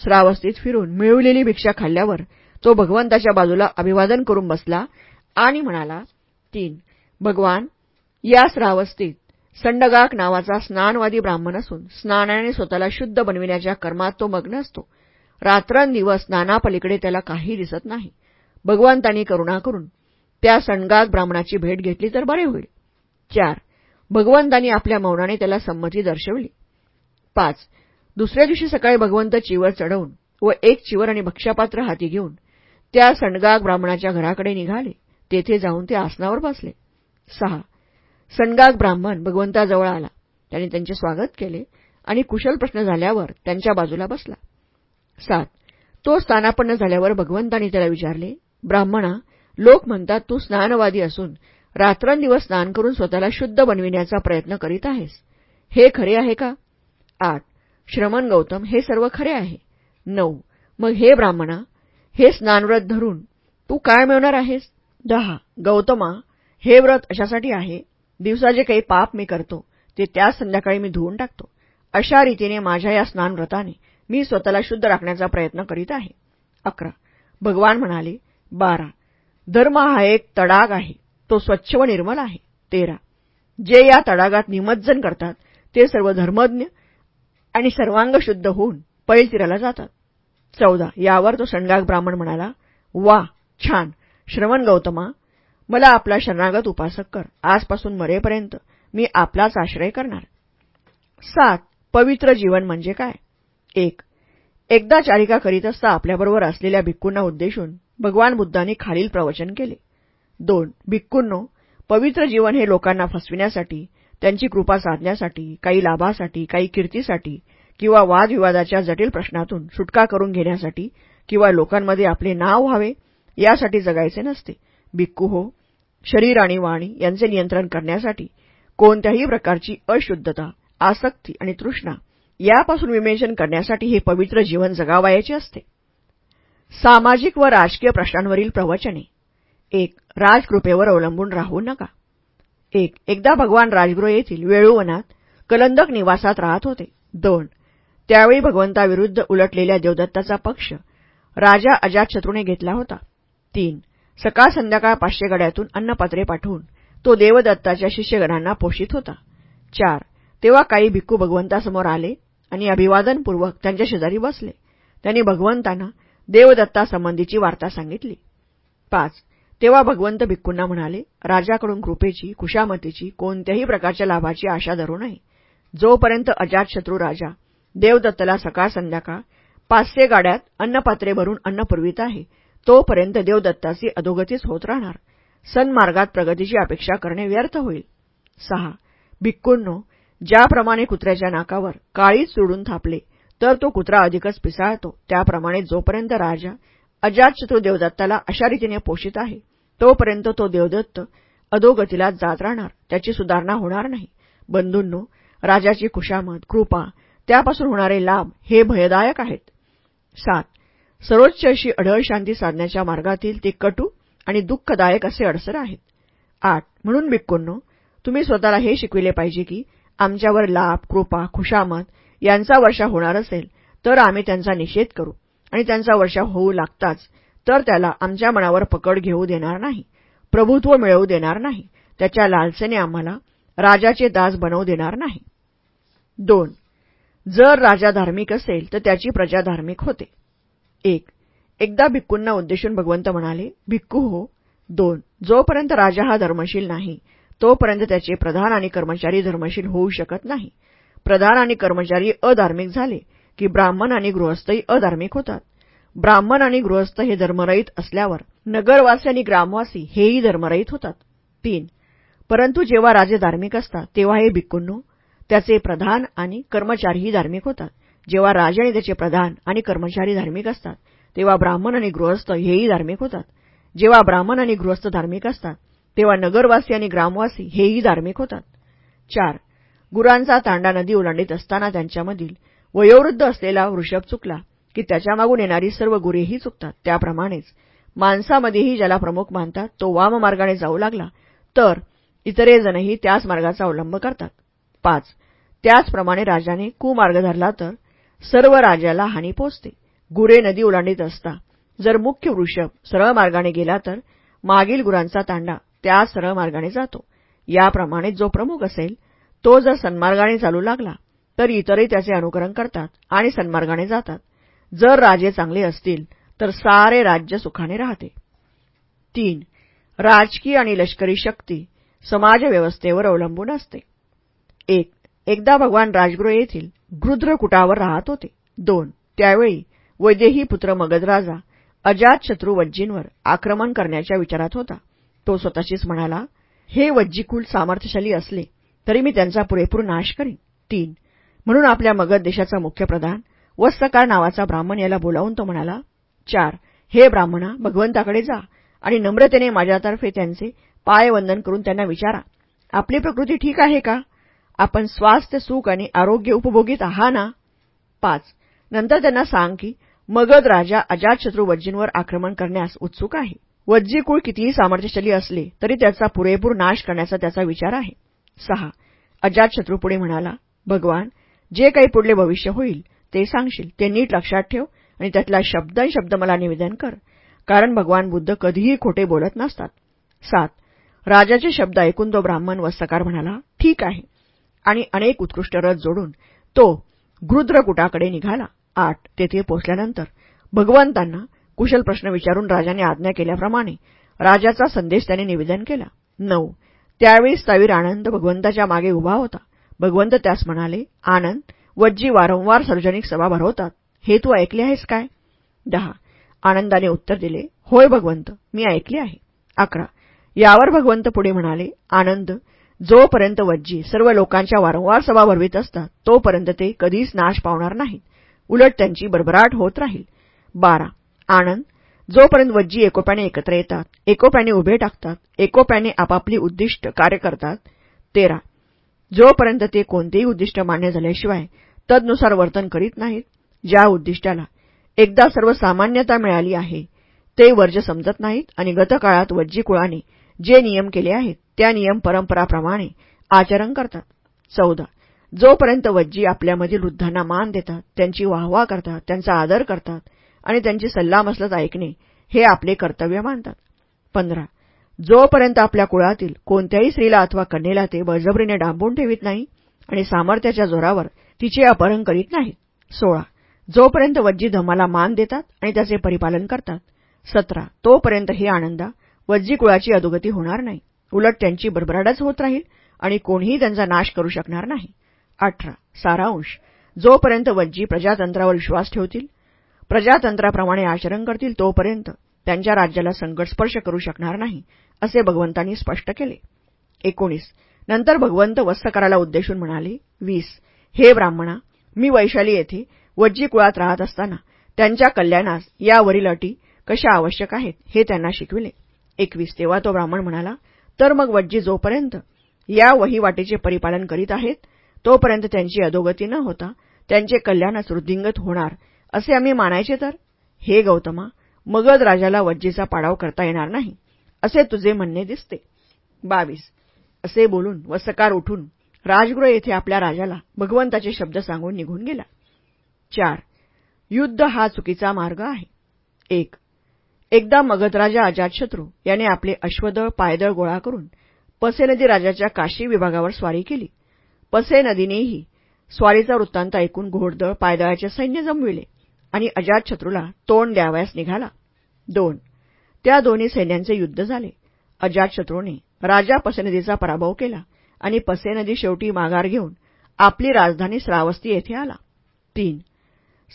श्रावस्तीत फिरून मिळवलेली भिक्षा खाल्ल्यावर तो भगवंताच्या बाजूला अभिवादन करून बसला आणि म्हणाला तीन भगवान या श्रावस्तीत संडगाक नावाचा स्नानवादी ब्राह्मण असून स्नानाने स्वतःला शुद्ध बनविण्याच्या कर्मात तो मग्न असतो. रात्रंदिवस स्नानापलीकडे त्याला काही दिसत नाही. भगवंतांनी करुणा करून त्या सणगाक ब्राह्मणाची भेट घेतली तर बरे होईल. चार भगवंतांनी आपल्या मौनाने त्याला संमती दर्शवली. पाच दुसऱ्या दिवशी सकाळी भगवंत चिवर चढवून व एक चिवर आणि भक्षापात्र हाती घेऊन त्या सणगाक ब्राह्मणाच्या घराकडे निघाले. तेथे जाऊन ते आसनावर बसले. सहा सणगाक ब्राह्मण भगवंताजवळ आला. त्याने त्यांचे स्वागत केले आणि कुशल प्रश्न झाल्यावर त्यांच्या बाजूला बसला. सात तो स्थानापन्न झाल्यावर भगवंतांनी त्याला विचारले ब्राह्मणा लोक म्हणतात तू स्नानवादी असून रात्रंदिवस स्नान करून स्वतःला शुद्ध बनविण्याचा प्रयत्न करीत आहेस. हे खरे आहे का? आठ. श्रमण गौतम हे सर्व खरे आहे. नऊ. मग हे ब्राह्मणा हे स्नानव्रत धरून तू काय मिळवणार आहेस? दहा. गौतमा हे व्रत अशासाठी आहे दिवसा जे काही पाप मी करतो ते त्याच संध्याकाळी मी धुवून टाकतो. अशा रीतीने माझ्या या स्नानव्रताने मी स्वतःला शुद्ध राखण्याचा प्रयत्न करीत आहे. अकरा. भगवान म्हणाले बारा. धर्म हा एक तडाग आहे. तो स्वच्छ व निर्मल आहे. तेरा. जे या तडागात निमज्जन करतात ते सर्व धर्मज्ञ आणि सर्वांग शुद्ध होऊन पैलतीराला जातात. चौदा. यावर तो संडाग ब्राह्मण म्हणाला वा छान. श्रवण गौतमा मला आपला शरणागत उपासक कर. आजपासून मरेपर्यंत मी आपलाच आश्रय करणार. सात. पवित्र जीवन म्हणजे काय? एक. एकदा चारिका करीत असता आपल्याबरोबर असलेल्या भिक्कूंना उद्देशून भगवान बुद्धांनी खालील प्रवचन केले. दोन भिक्कूंनो पवित्र जीवन हे लोकांना फसविण्यासाठी त्यांची कृपा साधण्यासाठी काही लाभासाठी काही कीर्तीसाठी किंवा वादविवादाच्या जटिल प्रश्नातून सुटका करून घेण्यासाठी किंवा लोकांमध्ये आपले नाव व्हावे यासाठी जगायचे नसते. भिक्कू हो शरीर आणि वाणी यांचे नियंत्रण करण्यासाठी कोणत्याही प्रकारची अशुद्धता आसक्ती आणि तृष्णा यापासून विमेचन करण्यासाठी हे पवित्र जीवन जगावायचे असते. सामाजिक व राजकीय प्रश्नांवरील प्रवचने. एक राजकृपेवर अवलंबून राहू नका. एक एकदा भगवान राजगृह येथील वेळूवनात कलंदक निवासात राहत होते. दोन त्यावेळी भगवंताविरुद्ध उलटलेल्या देवदत्ताचा पक्ष राजा अजातशत्रूने घेतला होता. तीन सकाळ संध्याकाळ पाचशे गड्यातून अन्नपात्रे पाठवून तो देवदत्ताच्या शिष्यगणांना पोषित होता. चार तेव्हा काही भिक्खू भगवंतासमोर आले आणि अभिवादनपूर्वक त्यांच्या शेजारी बसले. त्यांनी भगवंतांना देवदत्तासंबंधीची वार्ता सांगितली. पाच. तेव्हा भगवंत भिक्कूंना म्हणाले राजाकडून कृपेची कुशामतीची कोणत्याही प्रकारच्या लाभाची आशा धरू नये. जोपर्यंत अजातशत्रू राजा देवदत्तला सकाळ संध्याकाळ पाचशे गाड्यात अन्नपात्रे भरून अन्न पुरवित आहे तोपर्यंत देवदत्ताची अधोगतीच होत राहणार. सन्मार्गात प्रगतीची अपेक्षा करणे व्यर्थ होईल. सहा. भिक्कूंनो ज्याप्रमाणे कुत्र्याच्या नाकावर काळीच चुडून थापले तर तो कुत्रा अधिकच पिसाळतो. त्याप्रमाणे जोपर्यंत राजा अजातशत्रू देवदत्ताला अशा रीतीने पोषित आहे तोपर्यंत तो देवदत्त अधोगतीला जात राहणार त्याची सुधारणा होणार नाही. बंधूंनो राजाची खुशामत कृपा त्यापासून होणारे लाभ हे भयदायक आहेत. सात. सर्वोच्च अशी अढळ शांती साधण्याच्या मार्गातील ते कटू आणि दुःखदायक असे अडसर आहेत. आठ. म्हणून बिक्कोंनो तुम्ही स्वतःला हे शिकविले पाहिजे की आमच्यावर लाभ कृपा खुशामत यांचा वर्षा होणार असेल तर आम्ही त्यांचा निषेध करू. आणि त्यांचा वर्षा होऊ लागताच तर त्याला आमच्या मनावर पकड घेऊ देणार नाही प्रभुत्व मिळवू देणार नाही त्याच्या लालसेने आम्हाला राजाचे दास बनवू देणार नाही. दोन जर राजा धार्मिक असेल तर त्याची प्रजा धार्मिक होते. एक एकदा भिक्कूंना उद्देशून भगवंत म्हणाले भिक्कू हो. दोन जोपर्यंत राजा हा धर्मशील नाही तोपर्यंत त्याचे प्रधान आणि कर्मचारी धर्मशील होऊ शकत नाही. प्रधान आणि कर्मचारी अधार्मिक झाले की ब्राह्मण आणि गृहस्थही अधार्मिक होतात. ब्राह्मण आणि गृहस्थ हे धर्मरहित असल्यावर नगरवासी आणि ग्रामवासी हेही धर्मरहित होतात. तीन परंतु जेव्हा राजे धार्मिक असतात तेव्हा हे भिक्कूंनो त्याचे प्रधान आणि कर्मचारीही धार्मिक होतात. जेव्हा राजे आणि त्याचे प्रधान आणि कर्मचारी धार्मिक असतात तेव्हा ब्राह्मण आणि गृहस्थ हेही धार्मिक होतात. जेव्हा ब्राह्मण आणि गृहस्थ धार्मिक असतात तेव्हा नगरवासी आणि ग्रामवासी हेही धार्मिक होतात. चार गुरांचा तांडा नदी ओलांडीत असताना त्यांच्यामधील वयोवृद्ध असलेला वृषभ चुकला की त्याच्या मागून येणारी सर्व गुरेही चुकतात. त्याप्रमाणेच माणसामध्येही ज्याला प्रमुख मानतात तो वाममार्गाने जाऊ लागला तर इतरेजणही त्याच मार्गाचा अवलंब करतात. पाच. त्याचप्रमाणे राजाने कुमार्ग धरला तर सर्व राजाला हानी पोचते. गुरे नदी ओलांडीत असता जर मुख्य वृषभ सरळ मार्गाने गेला तर मागील गुरांचा तांडा त्या सरळ मार्गाने जातो. याप्रमाणे जो प्रमुख असेल तो जर सन्मार्गाने चालू लागला तर इतरही त्याचे अनुकरण करतात आणि सन्मार्गाने जातात. जर राजे चांगले असतील तर सारे राज्य सुखाने राहते. तीन राजकीय आणि लष्करी शक्ती समाजव्यवस्थेवर अवलंबून असते. एक एकदा भगवान राजगृह येथील गृद्रकुटावर राहत होते. दोन त्यावेळी वैदेही पुत्र मगधराजा अजातशत्रू वज्जींवर आक्रमण करण्याच्या विचारात होता. तो स्वतःशीच म्हणाला हे वज्जीकुल सामर्थ्यशाली असले तरी मी त्यांचा पुरेपूर नाश करीन. तीन. म्हणून आपल्या मगध देशाचा मुख्य प्रधान वस्तकार नावाचा ब्राह्मण याला बोलावून तो म्हणाला चार. हे ब्राह्मणा भगवंताकडे जा आणि नम्रतेने माझ्यातर्फे त्यांचे पायवंदन करून त्यांना विचारा. आपली प्रकृती ठीक आहे का? आपण स्वास्थ्य सुख आणि आरोग्य उपभोगीत आहा ना? पाच. नंतर त्यांना सांग की मगध राजा अजातशत्रू वज्जींवर आक्रमण करण्यास उत्सुक आहे. वज्जी कुळ कितीही सामर्थ्यशाली असले तरी त्याचा पुरेपूर नाश करण्याचा त्याचा विचार आहे. सहा. अजातशत्रू पुढे म्हणाला भगवान जे काही पुढले भविष्य होईल ते सांगशील. ते नीट लक्षात ठेव आणि त्यातला शब्द शब्द मला निवेदन कर. कारण भगवान बुद्ध कधीही खोटे बोलत नसतात. सात. राजाचे शब्द ऐकून तो ब्राह्मण वस्तकार म्हणाला ठीक आहे. आणि अनेक उत्कृष्ट रथ जोडून तो गृद्रकुटाकडे निघाला. आठ. तेथे पोचल्यानंतर भगवंतांना कुशल प्रश्न विचारून राजाने आज्ञा केल्याप्रमाणे राजाचा संदेश त्याने निवेदन केला. नऊ. त्यावेळी स्थावीर आनंद भगवंताच्या मागे उभा होता. भगवंत त्यास म्हणाले आनंद वज्जी वारंवार सार्वजनिक सभा भरवतात. हे तू ऐकले आहेस काय? दहा. आनंदाने उत्तर दिले होय भगवंत मी ऐकले आहे. अकरा. यावर भगवंत पुढे म्हणाले आनंद जोपर्यंत वज्जी सर्व लोकांच्या वारंवार सभा भरवित असतात तोपर्यंत ते कधीच नाश पावणार नाहीत. उलट त्यांची भरभराट होत राहील. बारा. आनंद जोपर्यंत वज्जी एकोप्याने एकत्र येतात एकोप्याने उभे टाकतात एकोप्याने आपापली उद्दिष्ट कार्य करतात तेरा. जोपर्यंत ते कोणतेही उद्दिष्ट मान्य झाल्याशिवाय तदनुसार वर्तन करीत नाहीत ज्या उद्दिष्टाला एकदा सर्वसामान्यता मिळाली आहे ते वर्ज समजत नाहीत आणि गतकाळात वज्जी कुळाने जे नियम केले आहेत त्या नियम परंपराप्रमाणे आचरण करतात. चौदा. जोपर्यंत वज्जी आपल्यामधील वृद्धांना मान देतात त्यांची वाहवा करतात त्यांचा आदर करतात आणि त्यांची सल्लामसलत ऐकणे हे आपले कर्तव्य मानतात. पंधरा. जोपर्यंत आपल्या कुळातील कोणत्याही स्त्रीला अथवा कन्येला ते बळजबरीने डांबून ठेवित नाही आणि सामर्थ्याच्या जोरावर तिचे अपहरण करीत नाहीत. सोळा. जोपर्यंत वज्जी धमाला मान देतात आणि त्याचे परिपालन करतात. सतरा. तोपर्यंत हे आनंदा वज्जी कुळाची अधोगती होणार नाही. उलट त्यांची भरभराटच होत राहील आणि कोणीही त्यांचा नाश करू शकणार नाही. अठरा. सारांश. जोपर्यंत वज्जी प्रजातंत्रावर विश्वास ठेवतील प्रजातंत्राप्रमाणे आचरण करतील तोपर्यंत त्यांच्या राज्याला संकट स्पर्श करू शकणार नाही असे भगवंतांनी स्पष्ट केले. एकोणीस. नंतर भगवंत वत्सकाराला उद्देशून म्हणाले वीस. हे ब्राह्मणा मी वैशाली येथे वज्जी कुळात राहत असताना त्यांच्या कल्याणास यावरील अटी कशा आवश्यक आहेत हे त्यांना शिकविले. एकवीस. तेव्हा तो ब्राह्मण म्हणाला तर मग वज्जी जोपर्यंत या वहिवाटीचे परिपालन करीत आहेत तोपर्यंत त्यांची अधोगती न होता त्यांचे कल्याणच वृद्धिंगत होणार असे आम्ही मानायचे तर? हे गौतमा मगध राजाला वज्जीचा पाडाव करता येणार नाही असे तुझे म्हणणे दिसते. बावीस. असे बोलून व सकार उठून राजगृह येथे आपल्या राजाला भगवंताचे शब्द सांगून निघून गेला. चार. युद्ध हा चुकीचा मार्ग आहे. एक. एकदा मगधराजा अजातशत्रू याने आपले अश्वदळ पायदळ गोळा करून पसे नदी राजाच्या काशी विभागावर स्वारी केली. पसे नदीनेही स्वारीचा वृत्तांत ऐकून घोडदळ पायदळाचे सैन्य जमविले. आणि अजातशत्रूला तोंड द्यावयास निघाला. दोन. त्या दोन्ही सैन्यांचे युद्ध झाले. अजातशत्रूने राजा पसेनदीचा पराभव केला आणि पसेनदी शेवटी माघार घेऊन आपली राजधानी श्रावस्ती येथे आला. तीन.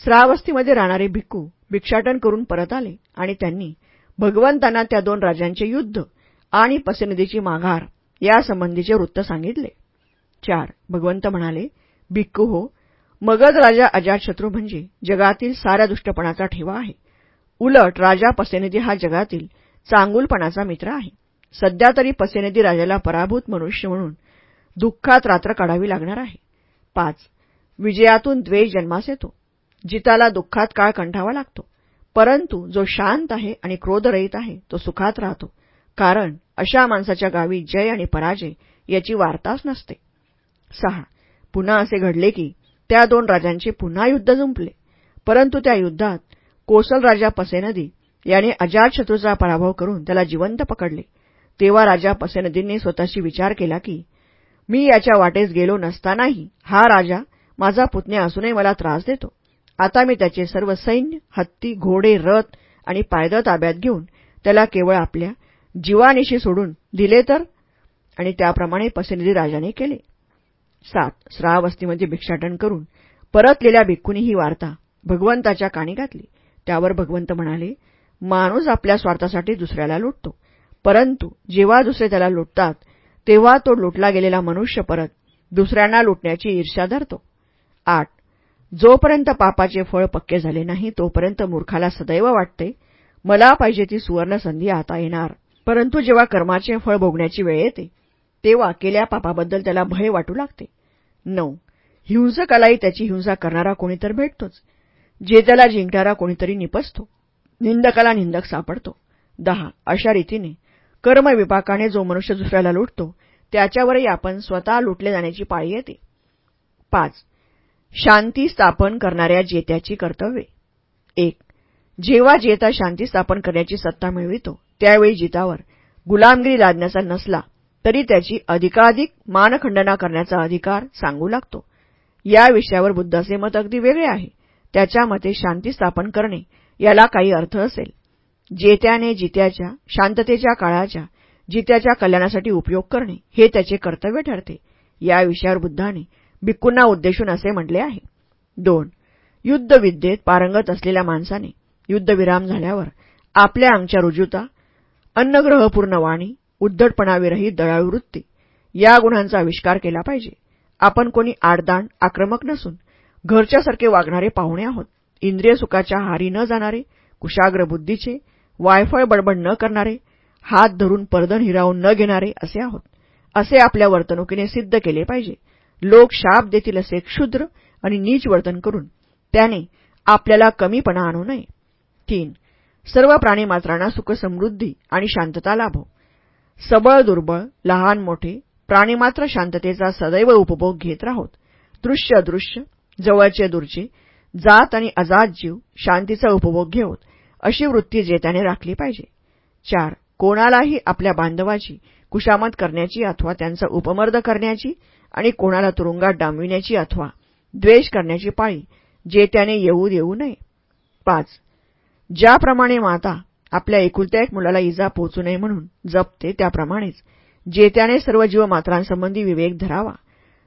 श्रावस्तीमध्ये राहणारे भिक्खू भिक्षाटन करून परत आले आणि त्यांनी भगवंतांना त्या दोन राजांचे युद्ध आणि पसेनदीची माघार यासंबंधीचे वृत्त सांगितले. चार. भगवंत म्हणाले भिक्खू हो मगध राजा अजातशत्रू म्हणजे जगातील साऱ्या दुष्टपणाचा ठेवा आहे. उलट राजा पसेनदी हा जगातील चांगुलपणाचा मित्र आहे. सध्या तरी पसेनदी राजाला पराभूत मनुष्य म्हणून दुःखात रात्र काढावी लागणार आहे. पाच. विजयातून द्वेष जन्मास येतो. जिताला दुःखात काळ कंठावा लागतो. परंतु जो शांत आहे आणि क्रोधरहित आहे तो सुखात राहतो. कारण अशा माणसाच्या गावी जय आणि पराजय याची वार्ताच नसते. सहा. पुन्हा असे घडले की त्या दोन राजांचे पुन्हा युद्ध जुंपले. परंतु त्या युद्धात कोसल राजा पसेनदी याने अजातशत्रूचा पराभव करून त्याला जिवंत पकडले. तेव्हा राजा पसेनदींनी स्वतःशी विचार केला की मी याच्या वाटेस गेलो नसतानाही हा राजा माझा पुतण्या असूनही मला त्रास देतो. आता मी त्याचे सर्व सैन्य हत्ती घोडे रथ आणि पायदळ ताब्यात घेऊन त्याला केवळ आपल्या जीवानिशी सोडून दिले तर? आणि त्याप्रमाणे पसेनदी राजाने केले. सात श्रावस्तीमध्ये म्हणजे भिक्षाटन करून परतलेल्या भिक्खूंनी ही वार्ता भगवंताच्या काणी घातली. त्यावर भगवंत म्हणाले माणूस आपल्या स्वार्थासाठी दुसऱ्याला लुटतो. परंतु जेव्हा दुसरे त्याला लुटतात तेव्हा तो लुटला गेलेला मनुष्य परत दुसऱ्यांना लुटण्याची ईर्ष्या धरतो. आठ जोपर्यंत पापाचे फळ पक्के झाले नाही तोपर्यंत मूर्खाला सदैव वाटते मला पाहिजे ती सुवर्ण संधी आता येणार. परंतु जेव्हा कर्माचे फळ भोगण्याची वेळ येते तेव्हा केल्या पापाबद्दल त्याला भय वाटू लागते. नऊ. हिंसकालाही त्याची हिंसा करणारा कोणीतरी भेटतोच. जेत्याला जिंकणारा कोणीतरी निपसतो. निंदकाला निंदक सापडतो. दहा. अशा रीतीने कर्मविपाकाने जो मनुष्य दुसऱ्याला लुटतो त्याच्यावरही आपण स्वतः लुटले जाण्याची पाळी येते. पाच. शांती स्थापन करणाऱ्या जेत्याची कर्तव्ये. एक. जेव्हा जेता शांती स्थापन करण्याची सत्ता मिळवितो त्यावेळी जितावर गुलामगिरी लादण्याचा नसला तरी त्याची अधिकाधिक मानखंडना करण्याचा अधिकार सांगू लागतो. या विषयावर बुद्धाचे मत अगदी वेगळे आहे. त्याच्या मते शांती स्थापन करणे याला काही अर्थ असेल. जेत्याने जित्याच्या शांततेच्या काळाच्या जित्याच्या कल्याणासाठी उपयोग करणे हे त्याचे कर्तव्य ठरते. या विषयावर बुद्धाने भिक्कूंना उद्देशून असे म्हटले आहे. दोन युद्धविद्येत पारंगत असलेल्या माणसाने युद्धविराम झाल्यावर आपल्या अंगच्या रुजुता अन्नग्रहपूर्ण वाणी उद्धटपणाविरही दयाळू वृत्ती. या गुणांचा आविष्कार केला पाहिजे. आपण कोणी आडदांड आक्रमक नसून घरच्यासारखे वागणारे पाहुणे आहोत. इंद्रिय सुखाच्या हारी न जाणारे कुशाग्र बुद्धीचे वायफळ बडबड न करणारे हात धरून पर्दन हिरावून न घेणारे असे आहोत. असे आपल्या वर्तणुकीने सिद्ध केले पाहिजे. लोक शाप देतील असे क्षुद्र आणि नीच वर्तन करून त्याने आपल्याला कमीपणा आणू नये. तीन सर्व प्राणीमात्रांना सुखसमृद्धी आणि शांतता लाभो. सबळ दुर्बळ लहान मोठे प्राणीमात्र शांततेचा सदैव उपभोग घेत राहोत. दृश्य अदृश्य जवळचे दूरचे जात आणि अजात जीव शांतीचा उपभोग घेऊत अशी वृत्ती जेत्याने राखली पाहिजे. चार कोणालाही आपल्या बांधवाची कुशामत करण्याची अथवा त्यांचा उपमर्द करण्याची आणि कोणाला तुरुंगात डांबविण्याची अथवा द्वेष करण्याची पाळी जेत्याने येऊ देऊ नये. पाच ज्याप्रमाणे माता आपल्या एकुलत्या एक मुलाला इजा पोहोचू नये म्हणून जपते त्याप्रमाणेच. जेत्याने सर्व जीवमात्रांसंबंधी विवेक धरावा.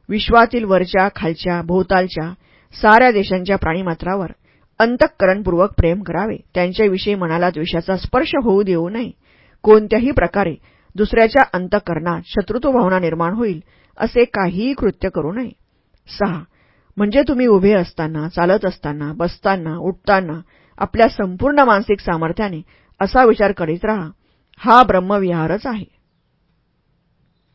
विश्वातील वरच्या खालच्या भोवतालच्या साऱ्या देशांच्या प्राणीमात्रावर अंतःकरणपूर्वक प्रेम करावे. त्यांच्याविषयी मनाला द्वेषाचा स्पर्श होऊ देऊ नये. कोणत्याही प्रकारे दुसऱ्याच्या अंतःकरणात शत्रुत्व भावना निर्माण होईल असे काहीही कृत्य करू नये. सहा. म्हणजे तुम्ही उभे असताना चालत असताना बसताना उठताना आपल्या संपूर्ण मानसिक सामर्थ्याने असा विचार करीत राहा. हा ब्रह्मविहारच आहे.